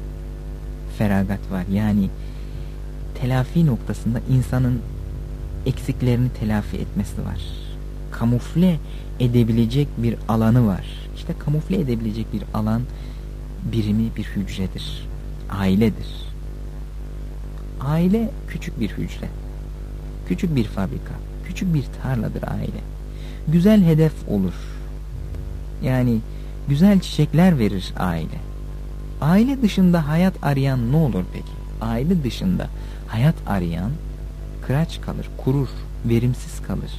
feragat var. Yani telafi noktasında insanın eksiklerini telafi etmesi var. Kamufle edebilecek bir alanı var. İşte kamufle edebilecek bir alan birimi bir hücredir. Ailedir. Aile küçük bir hücre. Küçük bir fabrika. Küçük bir tarladır aile. Güzel hedef olur. Yani güzel çiçekler verir aile. Aile dışında hayat arayan ne olur peki? Aile dışında hayat arayan kıraç kalır, kurur, verimsiz kalır.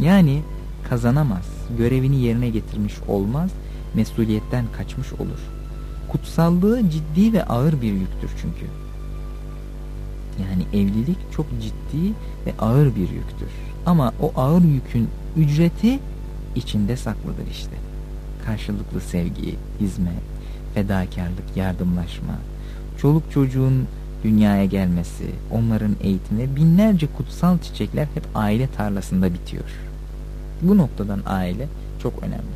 Yani kazanamaz, görevini yerine getirmiş olmaz, mesuliyetten kaçmış olur. Kutsallığı ciddi ve ağır bir yüktür çünkü. Yani evlilik çok ciddi ve ağır bir yüktür. Ama o ağır yükün ücreti içinde saklıdır işte. Karşılıklı sevgi, hizmet, fedakarlık, yardımlaşma, çoluk çocuğun dünyaya gelmesi, onların eğitimi, binlerce kutsal çiçekler hep aile tarlasında bitiyor. Bu noktadan aile çok önemli.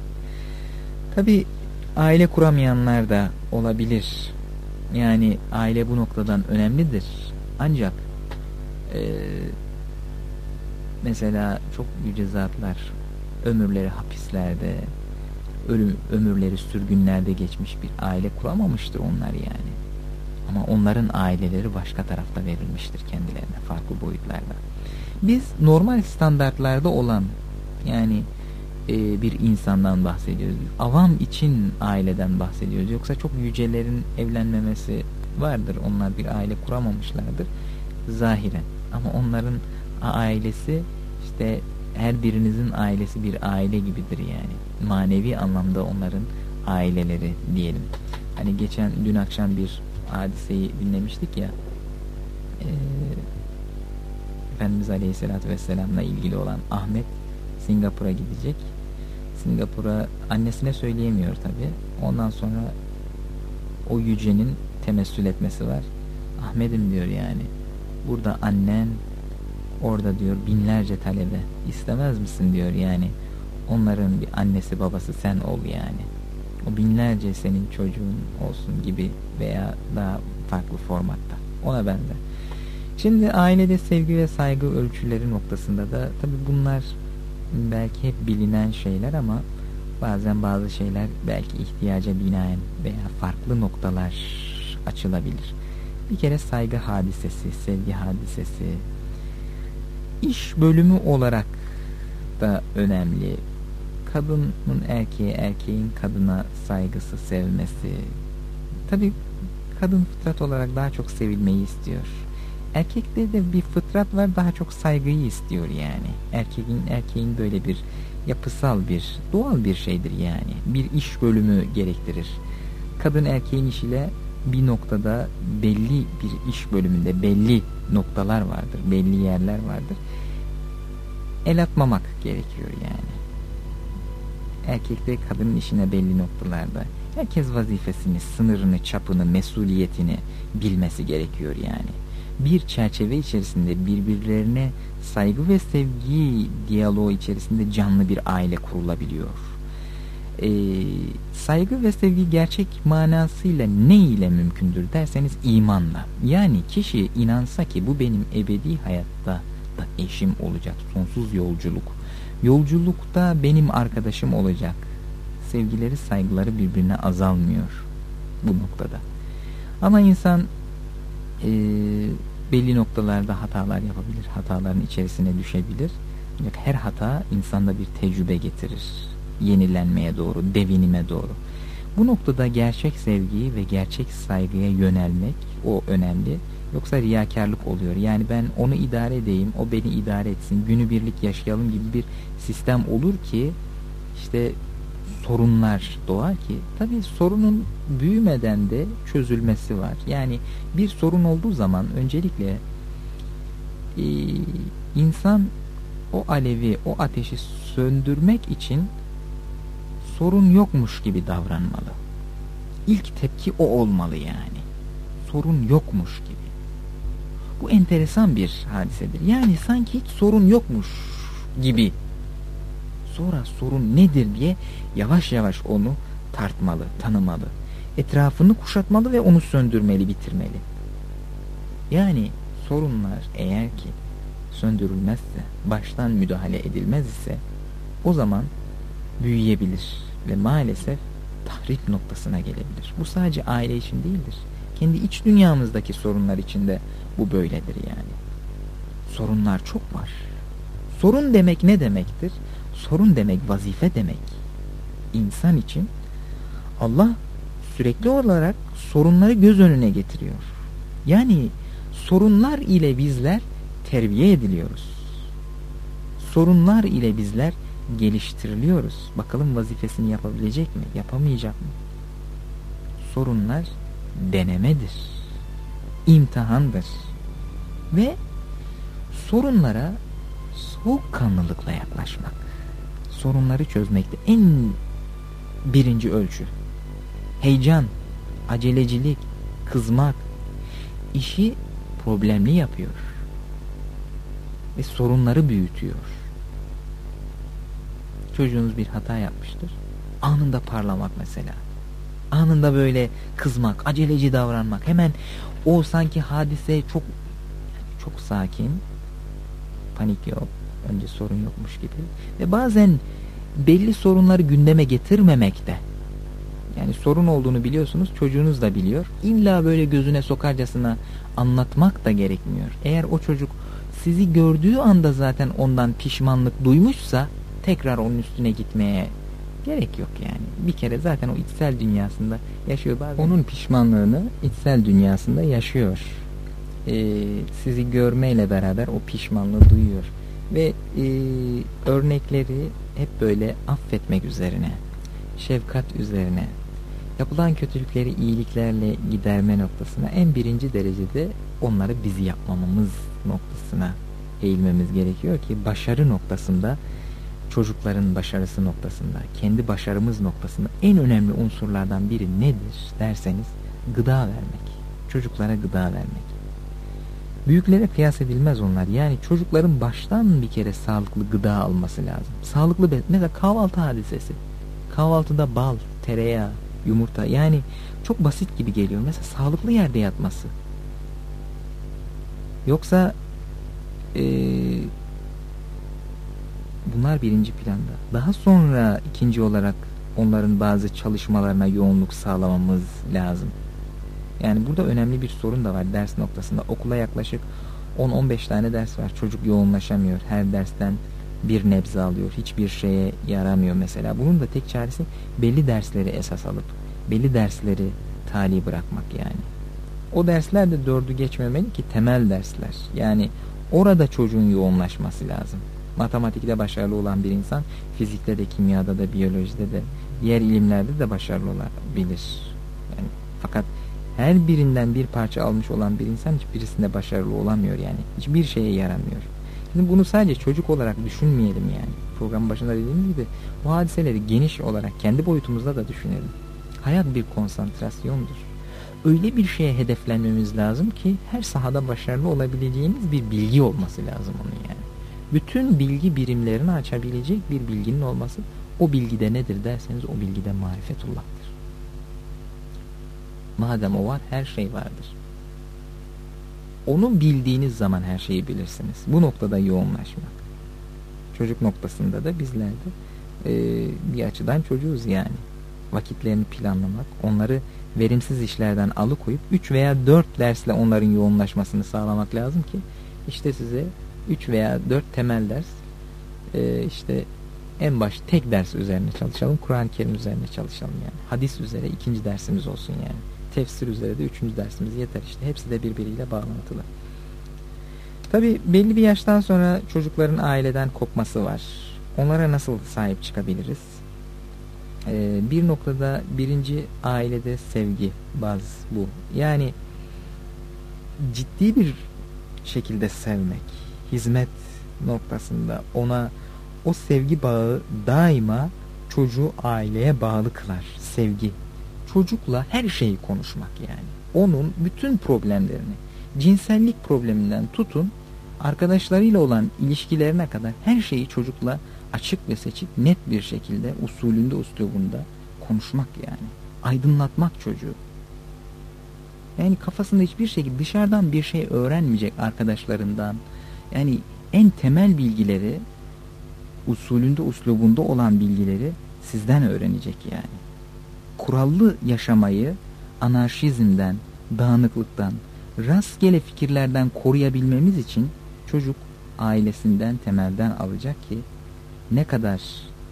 Tabi aile kuramayanlar da olabilir. Yani aile bu noktadan önemlidir. Ancak e, mesela çok yüce zatlar ömürleri hapislerde, ölüm, ömürleri sürgünlerde geçmiş bir aile kuramamıştır onlar yani. Ama onların aileleri başka tarafta verilmiştir kendilerine farklı boyutlarda. Biz normal standartlarda olan yani e, bir insandan bahsediyoruz. Avam için aileden bahsediyoruz. Yoksa çok yücelerin evlenmemesi vardır. Onlar bir aile kuramamışlardır zahiren. Ama onların ailesi işte her birinizin ailesi bir aile gibidir yani. Manevi anlamda onların aileleri diyelim. Hani geçen dün akşam bir hadiseyi dinlemiştik ya. E, Efendimiz Aleyhisselatü Vesselam'la ilgili olan Ahmet Singapur'a gidecek. Singapur'a annesine söyleyemiyor tabi. Ondan sonra o yücenin temessül etmesi var. Ahmet'im diyor yani. Burada annen orada diyor binlerce talebe istemez misin diyor yani. Onların bir annesi babası sen ol yani. O binlerce senin çocuğun olsun gibi veya daha farklı formatta. Ona bende. Şimdi ailede sevgi ve saygı ölçüleri noktasında da tabi bunlar belki hep bilinen şeyler ama bazen bazı şeyler belki ihtiyaca binaen veya farklı noktalar açılabilir. Bir kere saygı hadisesi, sevgi hadisesi, iş bölümü olarak da önemli. Kadının erkeğe, erkeğin kadına saygısı, sevmesi. Tabi kadın fıtrat olarak daha çok sevilmeyi istiyor. Erkekte de bir fıtrat var daha çok saygıyı istiyor yani. Erkeğin erkeğin böyle bir yapısal bir doğal bir şeydir yani. Bir iş bölümü gerektirir. Kadın erkeğin işiyle bir noktada belli bir iş bölümünde belli noktalar vardır. Belli yerler vardır. El atmamak gerekiyor yani. Erkekte kadının işine belli noktalarda herkes vazifesini, sınırını, çapını, mesuliyetini bilmesi gerekiyor yani bir çerçeve içerisinde birbirlerine saygı ve sevgi diyaloğu içerisinde canlı bir aile kurulabiliyor. Ee, saygı ve sevgi gerçek manasıyla ne ile mümkündür derseniz imanla. Yani kişi inansa ki bu benim ebedi hayatta da eşim olacak. Sonsuz yolculuk. Yolculukta benim arkadaşım olacak. Sevgileri saygıları birbirine azalmıyor bu noktada. Ama insan e, belli noktalarda hatalar yapabilir. Hataların içerisine düşebilir. Her hata insanda bir tecrübe getirir. Yenilenmeye doğru, devinime doğru. Bu noktada gerçek sevgiyi ve gerçek saygıya yönelmek o önemli. Yoksa riyakarlık oluyor. Yani ben onu idare edeyim, o beni idare etsin, günübirlik yaşayalım gibi bir sistem olur ki işte sorunlar doğar ki tabii sorunun büyümeden de çözülmesi var. Yani bir sorun olduğu zaman öncelikle insan o alevi, o ateşi söndürmek için sorun yokmuş gibi davranmalı. İlk tepki o olmalı yani. Sorun yokmuş gibi. Bu enteresan bir hadisedir. Yani sanki hiç sorun yokmuş gibi. Sonra sorun nedir diye yavaş yavaş onu tartmalı, tanımalı. Etrafını kuşatmalı ve onu söndürmeli, bitirmeli. Yani sorunlar eğer ki söndürülmezse, baştan müdahale edilmez ise o zaman büyüyebilir ve maalesef tahrip noktasına gelebilir. Bu sadece aile için değildir. Kendi iç dünyamızdaki sorunlar için de bu böyledir yani. Sorunlar çok var. Sorun demek ne demektir? Sorun demek vazife demek. İnsan için Allah sürekli olarak sorunları göz önüne getiriyor. Yani sorunlar ile bizler terbiye ediliyoruz. Sorunlar ile bizler geliştiriliyoruz. Bakalım vazifesini yapabilecek mi? Yapamayacak mı? Sorunlar denemedir. imtihandır. Ve sorunlara soğukkanlılıkla yaklaşmak. Sorunları çözmekte en birinci ölçü. Heyecan, acelecilik, kızmak işi problemli yapıyor. Ve sorunları büyütüyor çocuğunuz bir hata yapmıştır. Anında parlamak mesela. Anında böyle kızmak, aceleci davranmak. Hemen o sanki hadise çok çok sakin. Panik yok. Önce sorun yokmuş gibi. Ve bazen belli sorunları gündeme getirmemekte. Yani sorun olduğunu biliyorsunuz, çocuğunuz da biliyor. İlla böyle gözüne sokarcasına anlatmak da gerekmiyor. Eğer o çocuk sizi gördüğü anda zaten ondan pişmanlık duymuşsa tekrar onun üstüne gitmeye gerek yok yani. Bir kere zaten o içsel dünyasında yaşıyor. Bazen onun pişmanlığını içsel dünyasında yaşıyor. Ee, sizi görmeyle beraber o pişmanlığı duyuyor. Ve e, örnekleri hep böyle affetmek üzerine, şefkat üzerine, yapılan kötülükleri iyiliklerle giderme noktasına en birinci derecede onları bizi yapmamamız noktasına eğilmemiz gerekiyor ki başarı noktasında çocukların başarısı noktasında, kendi başarımız noktasında en önemli unsurlardan biri nedir derseniz gıda vermek. Çocuklara gıda vermek. Büyüklere kıyas edilmez onlar. Yani çocukların baştan bir kere sağlıklı gıda alması lazım. Sağlıklı mesela kahvaltı hadisesi. Kahvaltıda bal, tereyağı, yumurta yani çok basit gibi geliyor. Mesela sağlıklı yerde yatması. Yoksa eee Bunlar birinci planda. Daha sonra ikinci olarak onların bazı çalışmalarına yoğunluk sağlamamız lazım. Yani burada önemli bir sorun da var ders noktasında. Okula yaklaşık 10-15 tane ders var. Çocuk yoğunlaşamıyor. Her dersten bir nebze alıyor. Hiçbir şeye yaramıyor mesela. Bunun da tek çaresi belli dersleri esas alıp belli dersleri tali bırakmak yani. O dersler de dördü geçmemeli ki temel dersler. Yani orada çocuğun yoğunlaşması lazım matematikte başarılı olan bir insan fizikte de, kimyada da, biyolojide de, diğer ilimlerde de başarılı olabilir. Yani, fakat her birinden bir parça almış olan bir insan hiçbirisinde başarılı olamıyor yani. Hiçbir şeye yaramıyor. Şimdi bunu sadece çocuk olarak düşünmeyelim yani. Programın başında dediğim gibi bu hadiseleri geniş olarak kendi boyutumuzda da düşünelim. Hayat bir konsantrasyondur. Öyle bir şeye hedeflenmemiz lazım ki her sahada başarılı olabileceğimiz bir bilgi olması lazım onun yani bütün bilgi birimlerini açabilecek bir bilginin olması o bilgide nedir derseniz o bilgide marifetullah'tır. Madem o var her şey vardır. Onu bildiğiniz zaman her şeyi bilirsiniz. Bu noktada yoğunlaşmak. Çocuk noktasında da bizler de e, bir açıdan çocuğuz yani. Vakitlerini planlamak, onları verimsiz işlerden alıkoyup 3 veya 4 dersle onların yoğunlaşmasını sağlamak lazım ki işte size 3 veya 4 temel ders e, işte en baş tek ders üzerine çalışalım. Kur'an-ı Kerim üzerine çalışalım yani. Hadis üzere ikinci dersimiz olsun yani. tefsir üzere de üçüncü dersimiz yeter işte. Hepsi de birbiriyle bağlantılı. Tabi belli bir yaştan sonra çocukların aileden kopması var. Onlara nasıl sahip çıkabiliriz? Ee, bir noktada birinci ailede sevgi baz bu. Yani ciddi bir şekilde sevmek, hizmet noktasında ona o sevgi bağı daima çocuğu aileye bağlı kılar. Sevgi. Çocukla her şeyi konuşmak yani. Onun bütün problemlerini, cinsellik probleminden tutun, arkadaşlarıyla olan ilişkilerine kadar her şeyi çocukla açık ve seçik net bir şekilde usulünde uslubunda konuşmak yani. Aydınlatmak çocuğu. Yani kafasında hiçbir şekilde dışarıdan bir şey öğrenmeyecek arkadaşlarından. Yani en temel bilgileri usulünde uslubunda olan bilgileri sizden öğrenecek yani. Kurallı yaşamayı anarşizmden, dağınıklıktan, rastgele fikirlerden koruyabilmemiz için çocuk ailesinden temelden alacak ki ne kadar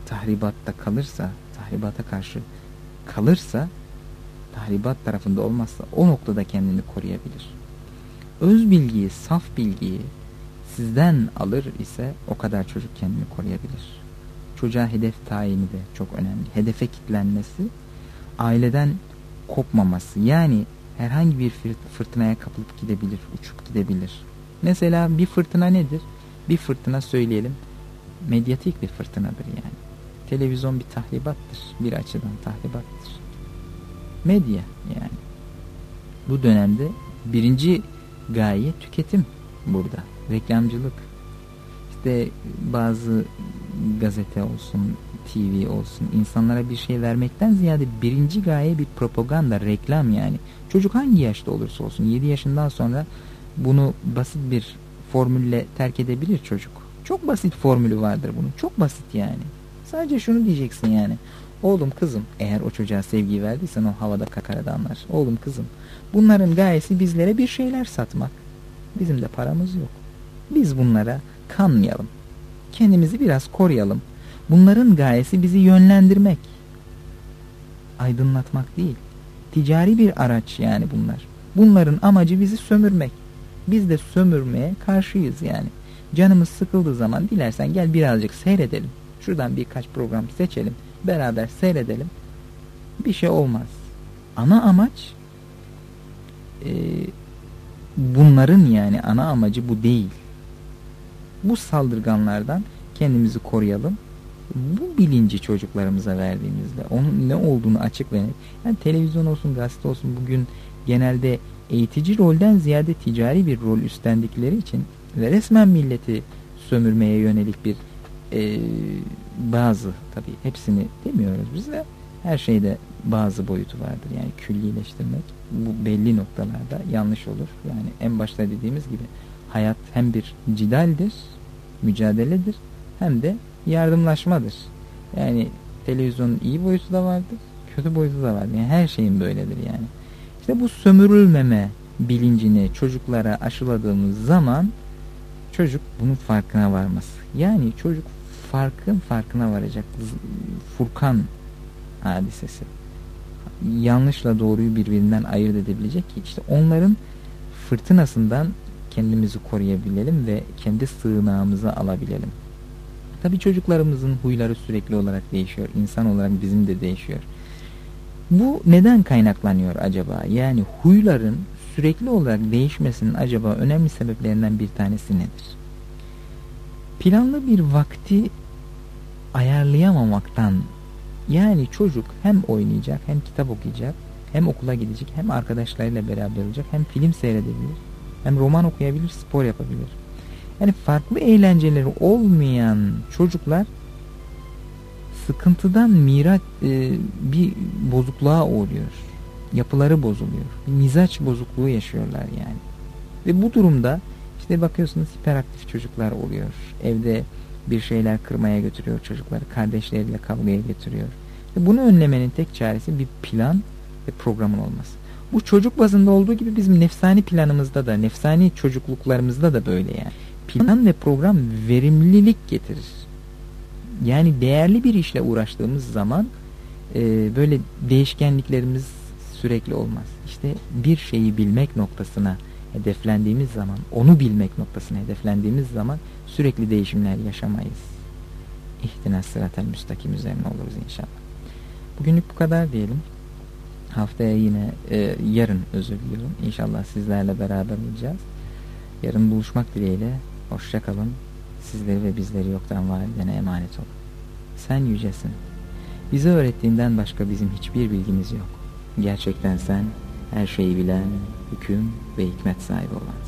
tahribatta kalırsa, tahribata karşı kalırsa, tahribat tarafında olmazsa o noktada kendini koruyabilir. Öz bilgiyi, saf bilgiyi sizden alır ise o kadar çocuk kendini koruyabilir. Çocuğa hedef tayini de çok önemli. Hedefe kitlenmesi, aileden kopmaması. Yani herhangi bir fırtınaya kapılıp gidebilir, uçup gidebilir. Mesela bir fırtına nedir? Bir fırtına söyleyelim medyatik bir fırtınadır yani. Televizyon bir tahribattır. Bir açıdan tahribattır. Medya yani. Bu dönemde birinci gaye tüketim burada. Reklamcılık. İşte bazı gazete olsun, TV olsun insanlara bir şey vermekten ziyade birinci gaye bir propaganda, reklam yani. Çocuk hangi yaşta olursa olsun 7 yaşından sonra bunu basit bir formülle terk edebilir çocuk. Çok basit formülü vardır bunun. Çok basit yani. Sadece şunu diyeceksin yani. Oğlum kızım eğer o çocuğa sevgiyi verdiysen o havada kakarada anlar. Oğlum kızım bunların gayesi bizlere bir şeyler satmak. Bizim de paramız yok. Biz bunlara kanmayalım. Kendimizi biraz koruyalım. Bunların gayesi bizi yönlendirmek. Aydınlatmak değil. Ticari bir araç yani bunlar. Bunların amacı bizi sömürmek. Biz de sömürmeye karşıyız yani. Canımız sıkıldığı zaman dilersen gel birazcık seyredelim. Şuradan birkaç program seçelim. Beraber seyredelim. Bir şey olmaz. Ana amaç e, bunların yani ana amacı bu değil. Bu saldırganlardan kendimizi koruyalım. Bu bilinci çocuklarımıza verdiğimizde onun ne olduğunu açıklayın. Yani televizyon olsun, gazete olsun bugün genelde eğitici rolden ziyade ticari bir rol üstlendikleri için ve resmen milleti sömürmeye yönelik bir e, bazı tabi hepsini demiyoruz biz de her şeyde bazı boyutu vardır. Yani küllileştirmek bu belli noktalarda yanlış olur. Yani en başta dediğimiz gibi hayat hem bir cidaldir, mücadeledir hem de yardımlaşmadır. Yani televizyonun iyi boyutu da vardır, kötü boyutu da vardır. Yani her şeyin böyledir yani. İşte bu sömürülmeme bilincini çocuklara aşıladığımız zaman çocuk bunun farkına varmaz. Yani çocuk farkın farkına varacak. Furkan hadisesi. Yanlışla doğruyu birbirinden ayırt edebilecek ki işte onların fırtınasından kendimizi koruyabilelim ve kendi sığınağımızı alabilelim. Tabi çocuklarımızın huyları sürekli olarak değişiyor. İnsan olarak bizim de değişiyor. Bu neden kaynaklanıyor acaba? Yani huyların sürekli olarak değişmesinin acaba önemli sebeplerinden bir tanesi nedir? Planlı bir vakti ayarlayamamaktan yani çocuk hem oynayacak hem kitap okuyacak hem okula gidecek hem arkadaşlarıyla beraber olacak hem film seyredebilir hem roman okuyabilir spor yapabilir. Yani farklı eğlenceleri olmayan çocuklar sıkıntıdan mirat e, bir bozukluğa uğruyor yapıları bozuluyor. Bir mizaç bozukluğu yaşıyorlar yani. Ve bu durumda işte bakıyorsunuz hiperaktif çocuklar oluyor. Evde bir şeyler kırmaya götürüyor çocukları. Kardeşleriyle kavgaya getiriyor. Bunu önlemenin tek çaresi bir plan ve programın olması. Bu çocuk bazında olduğu gibi bizim nefsani planımızda da, nefsani çocukluklarımızda da böyle yani. Plan ve program verimlilik getirir. Yani değerli bir işle uğraştığımız zaman e, böyle değişkenliklerimiz sürekli olmaz. İşte bir şeyi bilmek noktasına hedeflendiğimiz zaman, onu bilmek noktasına hedeflendiğimiz zaman sürekli değişimler yaşamayız. İhtina sıratel müstakim üzerine oluruz inşallah. Bugünlük bu kadar diyelim. Haftaya yine e, yarın özür diliyorum. İnşallah sizlerle beraber olacağız. Yarın buluşmak dileğiyle. Hoşçakalın. Sizleri ve bizleri yoktan var edene emanet olun. Sen yücesin. Bize öğrettiğinden başka bizim hiçbir bilgimiz yok. Gerçekten sen her şeyi bilen, hüküm ve hikmet sahibi olansın.